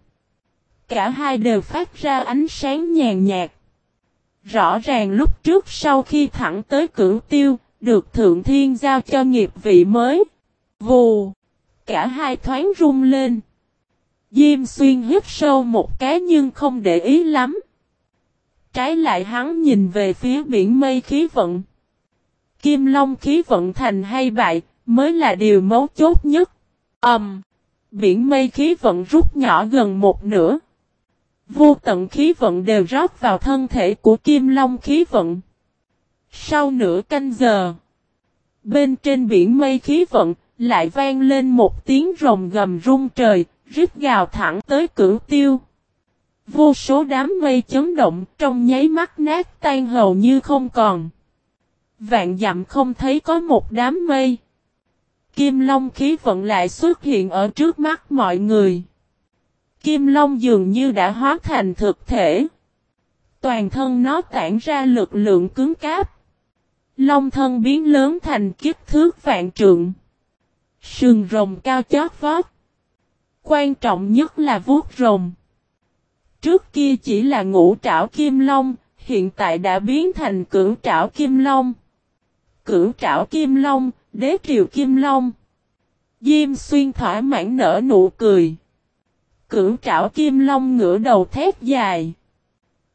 Cả hai đều phát ra ánh sáng nhàn nhạt. Rõ ràng lúc trước sau khi thẳng tới cửu tiêu, được thượng thiên giao cho nghiệp vị mới. Vù! Cả hai thoáng rung lên. Diêm xuyên hít sâu một cái nhưng không để ý lắm. Trái lại hắn nhìn về phía biển mây khí vận. Kim Long khí vận thành hay bại, mới là điều mấu chốt nhất. Ẩm! Um, biển mây khí vận rút nhỏ gần một nửa. Vô tận khí vận đều rót vào thân thể của Kim Long khí vận. Sau nửa canh giờ, bên trên biển mây khí vận, lại vang lên một tiếng rồng gầm rung trời, rít gào thẳng tới cửu tiêu. Vô số đám mây chấn động trong nháy mắt nát tan hầu như không còn. Vạn dặm không thấy có một đám mây. Kim Long khí vận lại xuất hiện ở trước mắt mọi người. Kim Long dường như đã hóa thành thực thể. Toàn thân nó tản ra lực lượng cứng cáp. Long thân biến lớn thành kích thước vạn trượng. Sừng rồng cao chót vót. Quan trọng nhất là vuốt rồng. Trước kia chỉ là ngũ trảo kim long, hiện tại đã biến thành cửu trảo kim long. Cửu trảo kim long, đế triều kim long. Diêm xuyên thỏa mãn nở nụ cười. Cửu trảo kim long ngửa đầu thét dài.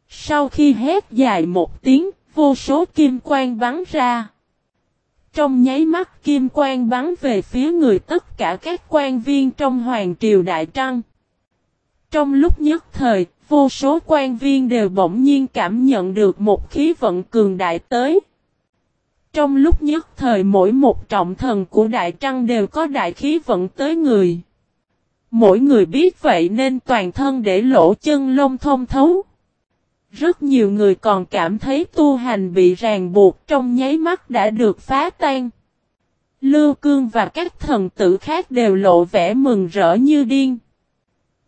Sau khi hét dài một tiếng, vô số kim quang bắn ra. Trong nháy mắt kim quang bắn về phía người tất cả các quan viên trong Hoàng Triều Đại Trăng. Trong lúc nhất thời, vô số quan viên đều bỗng nhiên cảm nhận được một khí vận cường đại tới. Trong lúc nhất thời mỗi một trọng thần của Đại Trăng đều có đại khí vận tới người. Mỗi người biết vậy nên toàn thân để lỗ chân lông thông thấu. rất nhiều người còn cảm thấy tu hành bị ràng buộc trong nháy mắt đã được phá tan. Lưu Cương và các thần tử khác đều lộ vẻ mừng rỡ như điên.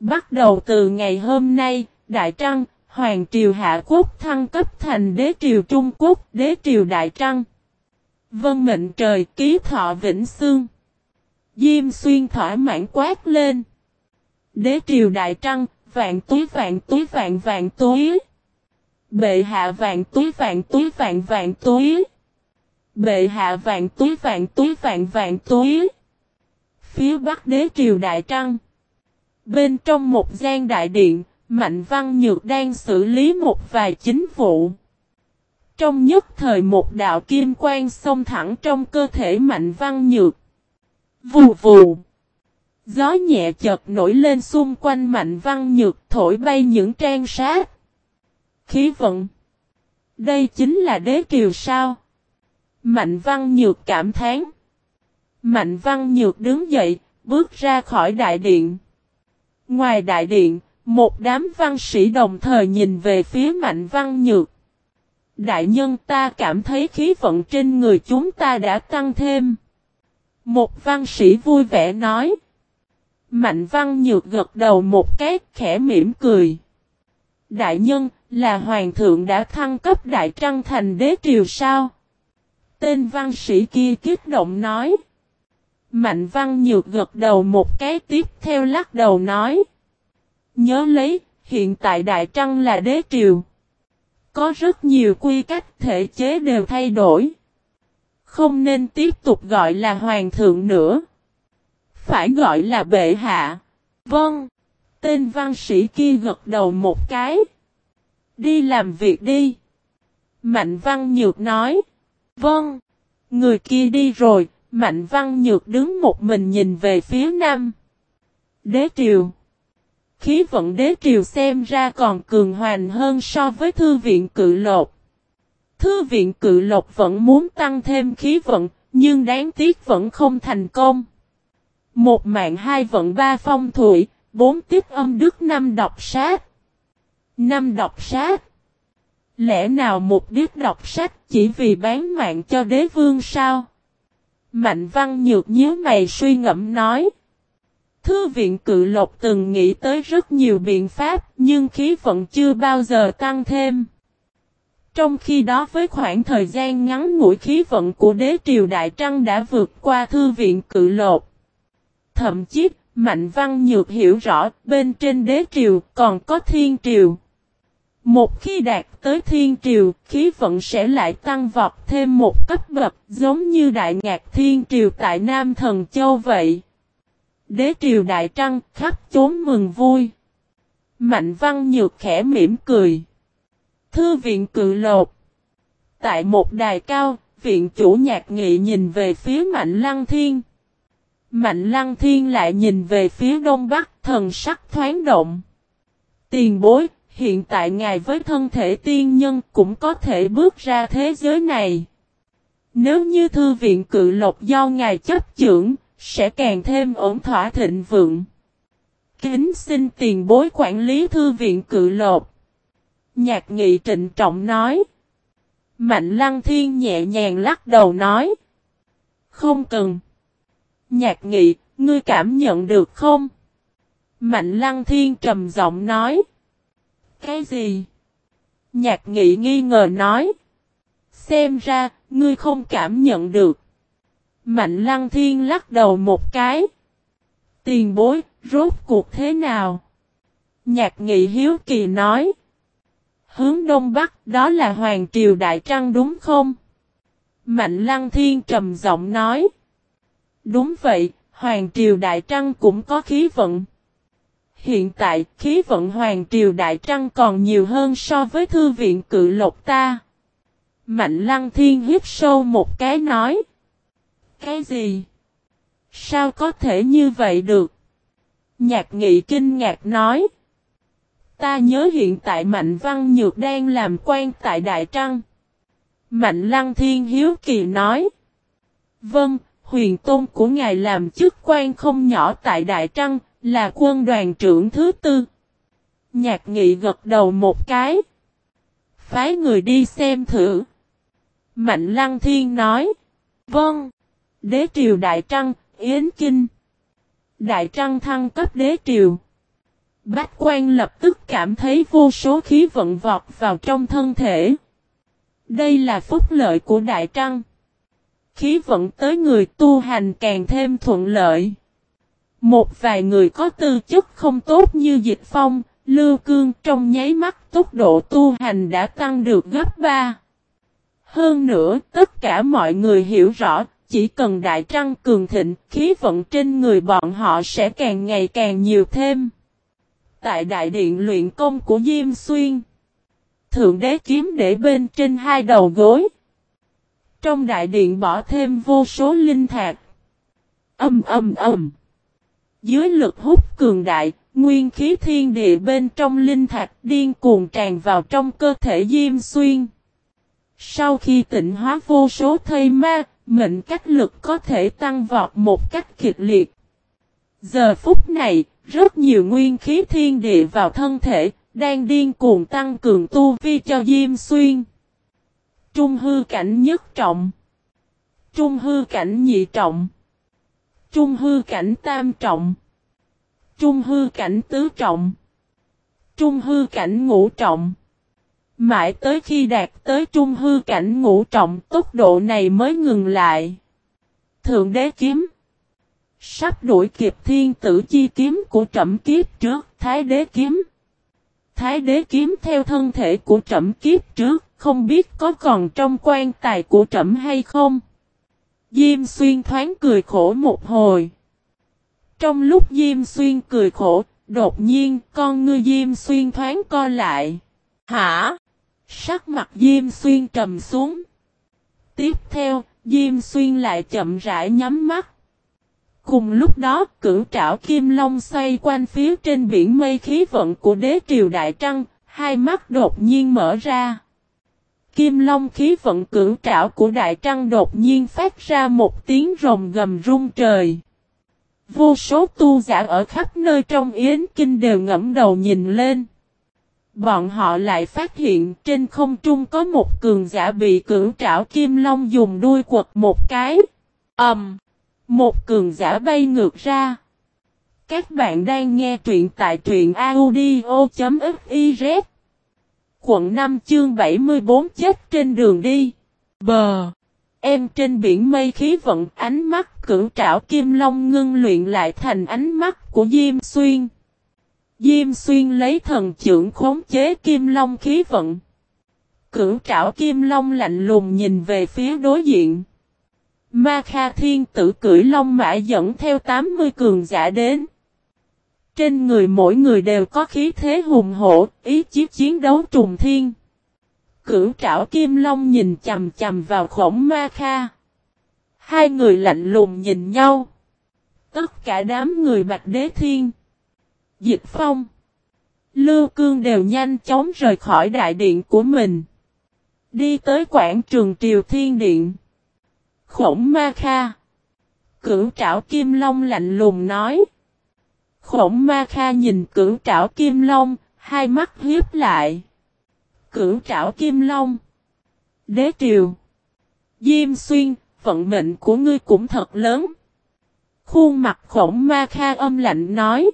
Bắt đầu từ ngày hôm nay, Đại Trăng, Hoàng Triều Hạ Quốc thăng cấp thành Đế Triều Trung Quốc, Đế Triều Đại Trăng. Vân mệnh trời ký thọ vĩnh xương. Diêm xuyên thỏa mãn quát lên. Đế Triều Đại Trăng, vạn túi vạn túi vạn vạn túi. Bệ hạ vạn túi vạn túi vạn vạn túi. Bệ hạ vạn túi vạn túi vạn vạn túi. Phía bắc đế triều đại trăng. Bên trong một gian đại điện, Mạnh Văn Nhược đang xử lý một vài chính vụ. Trong nhất thời một đạo kim quang xông thẳng trong cơ thể Mạnh Văn Nhược. Vù vù. Gió nhẹ chợt nổi lên xung quanh Mạnh Văn Nhược thổi bay những trang sát. Khí vận. Đây chính là đế kiều sao? Mạnh Văn Nhược cảm thán. Mạnh Văn Nhược đứng dậy, bước ra khỏi đại điện. Ngoài đại điện, một đám văn sĩ đồng thời nhìn về phía Mạnh Văn Nhược. Đại nhân ta cảm thấy khí vận trên người chúng ta đã tăng thêm. Một văn sĩ vui vẻ nói. Mạnh Văn Nhược gật đầu một cái khẽ mỉm cười. Đại nhân, là hoàng thượng đã thăng cấp đại trăng thành đế triều sao? Tên văn sĩ kia kích động nói. Mạnh văn nhược gật đầu một cái tiếp theo lắc đầu nói. Nhớ lấy, hiện tại đại trăng là đế triều. Có rất nhiều quy cách thể chế đều thay đổi. Không nên tiếp tục gọi là hoàng thượng nữa. Phải gọi là bệ hạ. Vâng. Tên văn sĩ kia gật đầu một cái. Đi làm việc đi. Mạnh văn nhược nói. Vâng. Người kia đi rồi, Mạnh văn nhược đứng một mình nhìn về phía nam. Đế triều. Khí vận đế triều xem ra còn cường hoành hơn so với thư viện cự lột. Thư viện cự lộc vẫn muốn tăng thêm khí vận, nhưng đáng tiếc vẫn không thành công. Một mạng hai vận ba phong thủy, bốn tiếp âm đức năm đọc sát. Năm đọc sát. Lẽ nào mục đích đọc sách chỉ vì bán mạng cho đế vương sao? Mạnh văn nhược nhớ mày suy ngẫm nói. Thư viện cự lộc từng nghĩ tới rất nhiều biện pháp nhưng khí vận chưa bao giờ tăng thêm. Trong khi đó với khoảng thời gian ngắn ngủi khí vận của đế triều Đại Trăng đã vượt qua thư viện cự lộc. Thậm chí, Mạnh Văn Nhược hiểu rõ bên trên đế triều còn có thiên triều. Một khi đạt tới thiên triều, khí vận sẽ lại tăng vọt thêm một cấp bậc giống như đại ngạc thiên triều tại Nam Thần Châu vậy. Đế triều đại trăng khắp chốn mừng vui. Mạnh văn nhược khẽ mỉm cười. Thư viện cự lột. Tại một đài cao, viện chủ nhạc nghị nhìn về phía Mạnh Lăng Thiên. Mạnh Lăng Thiên lại nhìn về phía đông bắc thần sắc thoáng động. Tiền bối, hiện tại ngài với thân thể tiên nhân cũng có thể bước ra thế giới này. Nếu như thư viện cự lộc do ngài chấp trưởng, sẽ càng thêm ổn thỏa thịnh vượng. Kính xin tiền bối quản lý thư viện cự lột. Nhạc nghị trịnh trọng nói. Mạnh lăng thiên nhẹ nhàng lắc đầu nói. Không cần. Nhạc nghị, ngươi cảm nhận được không? Mạnh lăng thiên trầm giọng nói. Cái gì? Nhạc nghị nghi ngờ nói. Xem ra, ngươi không cảm nhận được. Mạnh lăng thiên lắc đầu một cái. Tiền bối, rốt cuộc thế nào? Nhạc nghị hiếu kỳ nói. Hướng đông bắc, đó là Hoàng Triều Đại Trăng đúng không? Mạnh lăng thiên trầm giọng nói. Đúng vậy, Hoàng Triều Đại Trăng cũng có khí vận. Hiện tại, khí vận Hoàng Triều Đại Trăng còn nhiều hơn so với thư viện cự lộc ta. Mạnh Lăng Thiên hiếp sâu một cái nói. Cái gì? Sao có thể như vậy được? Nhạc nghị kinh ngạc nói. Ta nhớ hiện tại Mạnh Văn Nhược đang làm quan tại Đại Trăng. Mạnh Lăng Thiên Hiếu Kỳ nói. Vâng, huyền tôn của ngài làm chức quan không nhỏ tại Đại Trăng, là quân đoàn trưởng thứ tư. Nhạc nghị gật đầu một cái. phái người đi xem thử. Mạnh Lăng Thiên nói. Vâng. Đế triều Đại Trăng, Yến Kinh. Đại Trăng thăng cấp đế triều. Bách quan lập tức cảm thấy vô số khí vận vọt vào trong thân thể. Đây là phúc lợi của Đại Trăng. Khí vận tới người tu hành càng thêm thuận lợi. Một vài người có tư chất không tốt như Dịch Phong, Lưu Cương trong nháy mắt tốc độ tu hành đã tăng được gấp 3. Hơn nữa, tất cả mọi người hiểu rõ, chỉ cần đại trăng cường thịnh, khí vận trên người bọn họ sẽ càng ngày càng nhiều thêm. Tại đại điện luyện công của Diêm Xuyên, Thượng đế kiếm để bên trên hai đầu gối. Trong đại điện bỏ thêm vô số linh thạch. Âm âm âm. Dưới lực hút cường đại, nguyên khí thiên địa bên trong linh thạch điên cuồng tràn vào trong cơ thể Diêm Xuyên. Sau khi tịnh hóa vô số thây ma, mệnh cách lực có thể tăng vọt một cách kịch liệt. Giờ phút này, rất nhiều nguyên khí thiên địa vào thân thể, đang điên cuồng tăng cường tu vi cho Diêm Xuyên. Trung hư cảnh nhất trọng. Trung hư cảnh nhị trọng. Trung hư cảnh tam trọng. Trung hư cảnh tứ trọng. Trung hư cảnh ngũ trọng. Mãi tới khi đạt tới trung hư cảnh ngũ trọng tốc độ này mới ngừng lại. Thượng đế kiếm. Sắp đuổi kịp thiên tử chi kiếm của trẩm kiếp trước thái đế kiếm. Thái đế kiếm theo thân thể của trẩm kiếp trước không biết có còn trong quan tài của trẩm hay không. Diêm xuyên thoáng cười khổ một hồi. Trong lúc Diêm xuyên cười khổ, đột nhiên con ngư Diêm xuyên thoáng co lại. Hả? Sắc mặt Diêm Xuyên trầm xuống. Tiếp theo, Diêm Xuyên lại chậm rãi nhắm mắt. Cùng lúc đó, cửu trảo Kim Long xoay quanh phía trên biển mây khí vận của đế triều Đại Trăng, hai mắt đột nhiên mở ra. Kim Long khí vận cửu trảo của Đại Trăng đột nhiên phát ra một tiếng rồng gầm rung trời. Vô số tu giả ở khắp nơi trong Yến Kinh đều ngẫm đầu nhìn lên. Bọn họ lại phát hiện trên không trung có một cường giả bị cưỡng trảo kim long dùng đuôi quật một cái. ầm, um, Một cường giả bay ngược ra. Các bạn đang nghe truyện tại truyện audio.fiz. Quận 5 chương 74 chết trên đường đi. Bờ. Em trên biển mây khí vận ánh mắt cưỡng trảo kim long ngưng luyện lại thành ánh mắt của Diêm Xuyên. Diêm xuyên lấy thần trưởng khống chế kim long khí vận. Cửu trảo kim long lạnh lùng nhìn về phía đối diện. Ma Kha Thiên tử cưỡi long mã dẫn theo 80 cường giả đến. Trên người mỗi người đều có khí thế hùng hổ, ý chí chiến đấu trùng thiên. Cửu trảo kim long nhìn chầm chầm vào khổng Ma Kha. Hai người lạnh lùng nhìn nhau. Tất cả đám người Bạch Đế Thiên. Dịch Phong, Lưu Cương đều nhanh chóng rời khỏi đại điện của mình. Đi tới quảng trường Triều Thiên Điện. Khổng Ma Kha. Cửu trảo Kim Long lạnh lùng nói. Khổng Ma Kha nhìn cửu trảo Kim Long, hai mắt hiếp lại. Cửu trảo Kim Long. Đế Triều. Diêm Xuyên, vận mệnh của ngươi cũng thật lớn. Khuôn mặt khổng ma kha âm lạnh nói.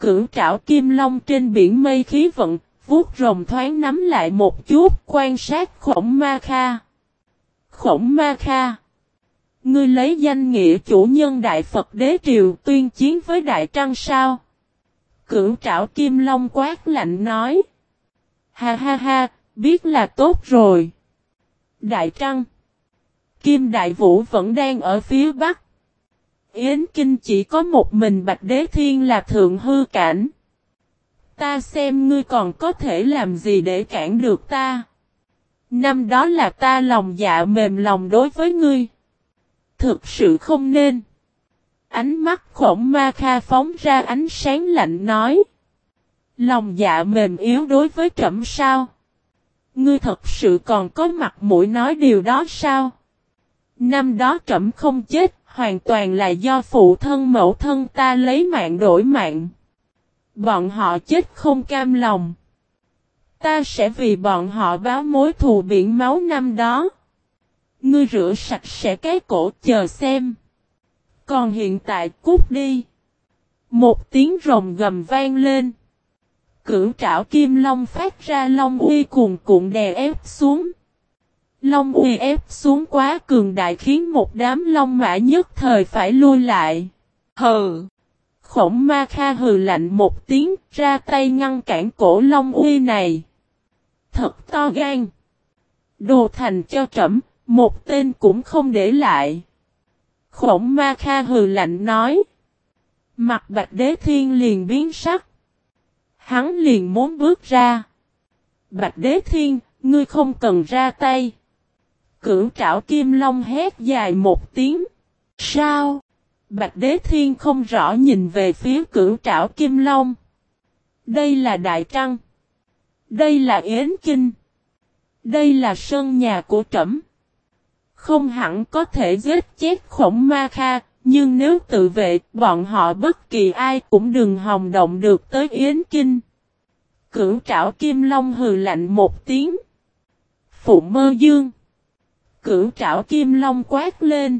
Cửu trảo kim long trên biển mây khí vận, vuốt rồng thoáng nắm lại một chút, quan sát khổng ma kha. Khổng ma kha. Ngươi lấy danh nghĩa chủ nhân Đại Phật Đế Triều tuyên chiến với Đại Trăng sao? Cửu trảo kim long quát lạnh nói. Ha ha ha, biết là tốt rồi. Đại Trăng. Kim Đại Vũ vẫn đang ở phía Bắc. Yến Kinh chỉ có một mình Bạch Đế Thiên là thượng hư cảnh. Ta xem ngươi còn có thể làm gì để cản được ta. Năm đó là ta lòng dạ mềm lòng đối với ngươi. Thực sự không nên. Ánh mắt khổng ma kha phóng ra ánh sáng lạnh nói. Lòng dạ mềm yếu đối với trẫm sao? Ngươi thật sự còn có mặt mũi nói điều đó sao? Năm đó trẫm không chết, hoàn toàn là do phụ thân mẫu thân ta lấy mạng đổi mạng. Bọn họ chết không cam lòng. Ta sẽ vì bọn họ báo mối thù biển máu năm đó. Ngươi rửa sạch sẽ cái cổ chờ xem. Còn hiện tại cút đi. Một tiếng rồng gầm vang lên. Cửu trảo kim long phát ra long uy cuồn cuộn đè ép xuống. Long uy ép xuống quá cường đại khiến một đám long mã nhất thời phải lui lại. Hừ! Khổng ma kha hừ lạnh một tiếng ra tay ngăn cản cổ long uy này. Thật to gan. Đồ thành cho trẫm, một tên cũng không để lại. Khổng ma kha hừ lạnh nói. Mặt bạch đế thiên liền biến sắc. Hắn liền muốn bước ra. Bạch đế thiên, ngươi không cần ra tay. Cửu trảo kim long hét dài một tiếng. Sao? Bạch đế thiên không rõ nhìn về phía cửu trảo kim long. Đây là đại trăng. Đây là yến kinh. Đây là sân nhà của trẫm. Không hẳn có thể giết chết khổng ma kha, nhưng nếu tự vệ, bọn họ bất kỳ ai cũng đừng hòng động được tới Yến Kinh. Cửu trảo Kim Long hừ lạnh một tiếng. Phụ mơ dương. Cửu trảo Kim Long quát lên.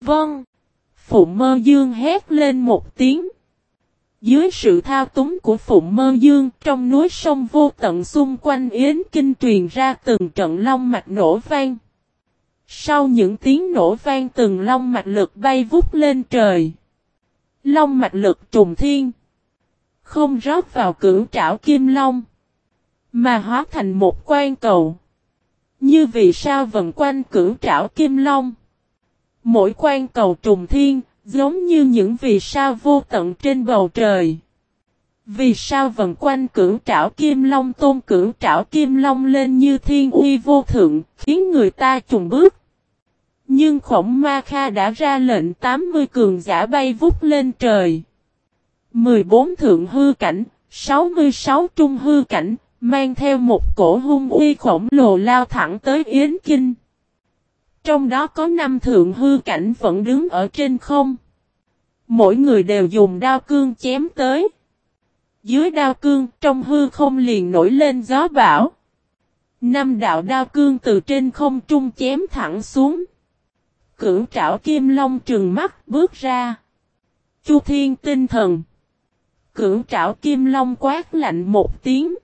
Vâng. Phụ mơ dương hét lên một tiếng. Dưới sự thao túng của Phụng Mơ Dương, trong núi sông vô tận xung quanh Yến Kinh truyền ra từng trận long mạch nổ vang. Sau những tiếng nổ vang từng long mạch lực bay vút lên trời. Long mạch lực trùng thiên. Không rót vào cửu trảo kim long. Mà hóa thành một quan cầu. Như vì sao vần quanh cửu trảo kim long. Mỗi quan cầu trùng thiên, giống như những vì sao vô tận trên bầu trời. Vì sao vần quanh cửu trảo kim long tôn cửu trảo kim long lên như thiên uy vô thượng, khiến người ta trùng bước. Nhưng khổng ma kha đã ra lệnh 80 cường giả bay vút lên trời. 14 thượng hư cảnh, 66 trung hư cảnh, mang theo một cổ hung uy khổng lồ lao thẳng tới Yến Kinh. Trong đó có năm thượng hư cảnh vẫn đứng ở trên không. Mỗi người đều dùng đao cương chém tới. Dưới đao cương, trong hư không liền nổi lên gió bão. Năm đạo đao cương từ trên không trung chém thẳng xuống. Cửu trảo kim long trừng mắt bước ra. Chu thiên tinh thần. Cửu trảo kim long quát lạnh một tiếng.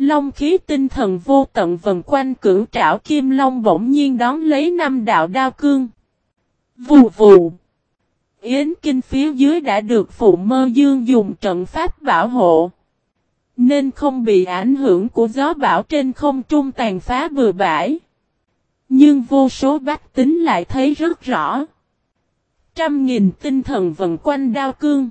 Long khí tinh thần vô tận vần quanh cửu trảo kim long bỗng nhiên đón lấy năm đạo đao cương. Vù vù. Yến kinh phía dưới đã được phụ mơ dương dùng trận pháp bảo hộ. Nên không bị ảnh hưởng của gió bão trên không trung tàn phá bừa bãi. Nhưng vô số bách tính lại thấy rất rõ. Trăm nghìn tinh thần vần quanh đao cương.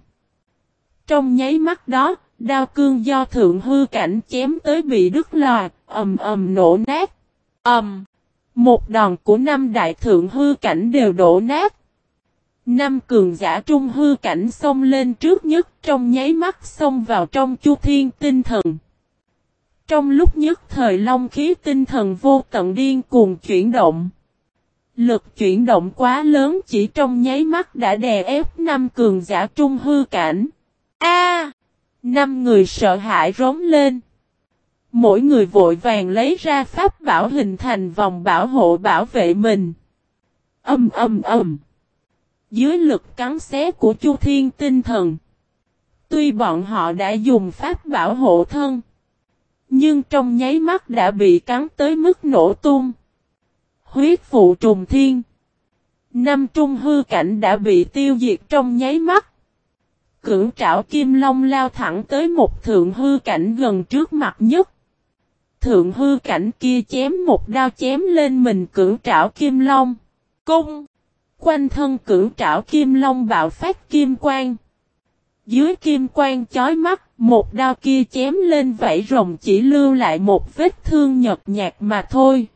Trong nháy mắt đó, đao cương do thượng hư cảnh chém tới bị đứt lòa, ầm ầm nổ nát. ầm, một đòn của năm đại thượng hư cảnh đều đổ nát. Năm cường giả trung hư cảnh xông lên trước nhất trong nháy mắt xông vào trong chu thiên tinh thần. Trong lúc nhất thời long khí tinh thần vô tận điên cuồng chuyển động. Lực chuyển động quá lớn chỉ trong nháy mắt đã đè ép năm cường giả trung hư cảnh. A! Năm người sợ hãi rống lên. Mỗi người vội vàng lấy ra pháp bảo hình thành vòng bảo hộ bảo vệ mình. Âm âm âm. Dưới lực cắn xé của Chu Thiên tinh thần. Tuy bọn họ đã dùng pháp bảo hộ thân. Nhưng trong nháy mắt đã bị cắn tới mức nổ tung. Huyết phụ trùng thiên. Năm trung hư cảnh đã bị tiêu diệt trong nháy mắt. Cửu trảo kim long lao thẳng tới một thượng hư cảnh gần trước mặt nhất. Thượng hư cảnh kia chém một đao chém lên mình cửu trảo kim long. Cung! Quanh thân cửu trảo kim long bạo phát kim quang. Dưới kim quang chói mắt, một đao kia chém lên vảy rồng chỉ lưu lại một vết thương nhợt nhạt mà thôi.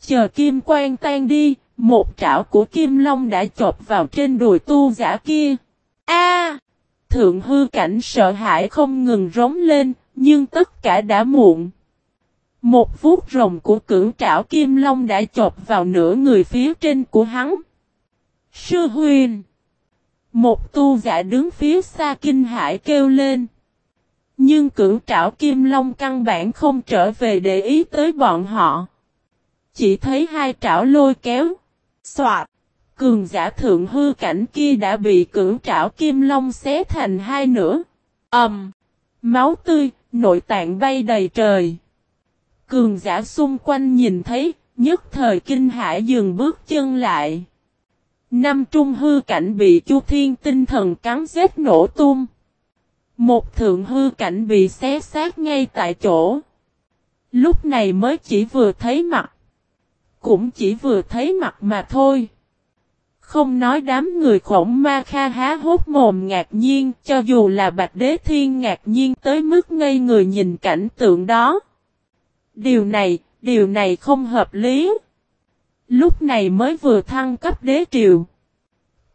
Chờ kim quang tan đi, một trảo của kim long đã chộp vào trên đùi tu giả kia. A! Thượng hư cảnh sợ hãi không ngừng rống lên, nhưng tất cả đã muộn. Một vuốt rồng của cửu trảo kim long đã chộp vào nửa người phía trên của hắn. Sư huyền! Một tu giả đứng phía xa kinh hải kêu lên. Nhưng cửu trảo kim long căn bản không trở về để ý tới bọn họ. Chỉ thấy hai trảo lôi kéo. Xoạt. Cường giả thượng hư cảnh kia đã bị cưỡng trảo kim long xé thành hai nửa. ầm, um, Máu tươi, nội tạng bay đầy trời. Cường giả xung quanh nhìn thấy, nhất thời kinh hải dừng bước chân lại. Năm trung hư cảnh bị Chu Thiên tinh thần cắn giết nổ tung. Một thượng hư cảnh bị xé xác ngay tại chỗ. Lúc này mới chỉ vừa thấy mặt. Cũng chỉ vừa thấy mặt mà thôi. Không nói đám người khổng ma kha há hốt mồm ngạc nhiên cho dù là bạch đế thiên ngạc nhiên tới mức ngây người nhìn cảnh tượng đó. Điều này, điều này không hợp lý. Lúc này mới vừa thăng cấp đế triều.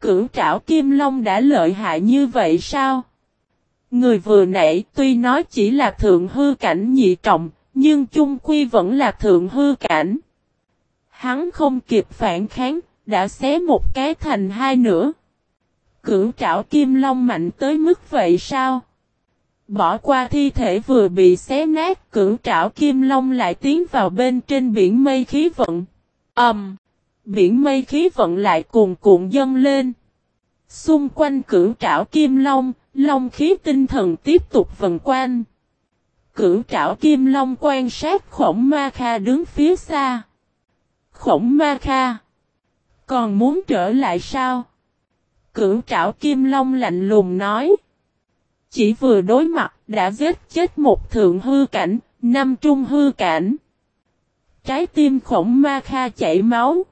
Cửu trảo kim long đã lợi hại như vậy sao? Người vừa nãy tuy nói chỉ là thượng hư cảnh nhị trọng, nhưng chung quy vẫn là thượng hư cảnh. Hắn không kịp phản kháng, đã xé một cái thành hai nửa. Cửu trảo kim long mạnh tới mức vậy sao? Bỏ qua thi thể vừa bị xé nát, cửu trảo kim long lại tiến vào bên trên biển mây khí vận. Ầm! Um, biển mây khí vận lại cuồn cuộn dâng lên. Xung quanh cửu trảo kim long, long khí tinh thần tiếp tục vần quanh. Cửu trảo kim long quan sát khổng ma kha đứng phía xa. Khổng ma kha! Còn muốn trở lại sao? Cửu trảo kim long lạnh lùng nói. Chỉ vừa đối mặt đã giết chết một thượng hư cảnh, năm trung hư cảnh. Trái tim khổng ma kha chảy máu.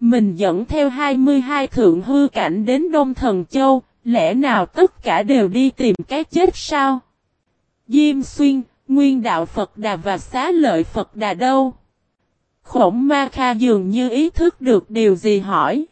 Mình dẫn theo 22 thượng hư cảnh đến Đông Thần Châu, lẽ nào tất cả đều đi tìm cái chết sao? Diêm xuyên, nguyên đạo Phật Đà và xá lợi Phật Đà đâu? Khổng Ma Kha dường như ý thức được điều gì hỏi.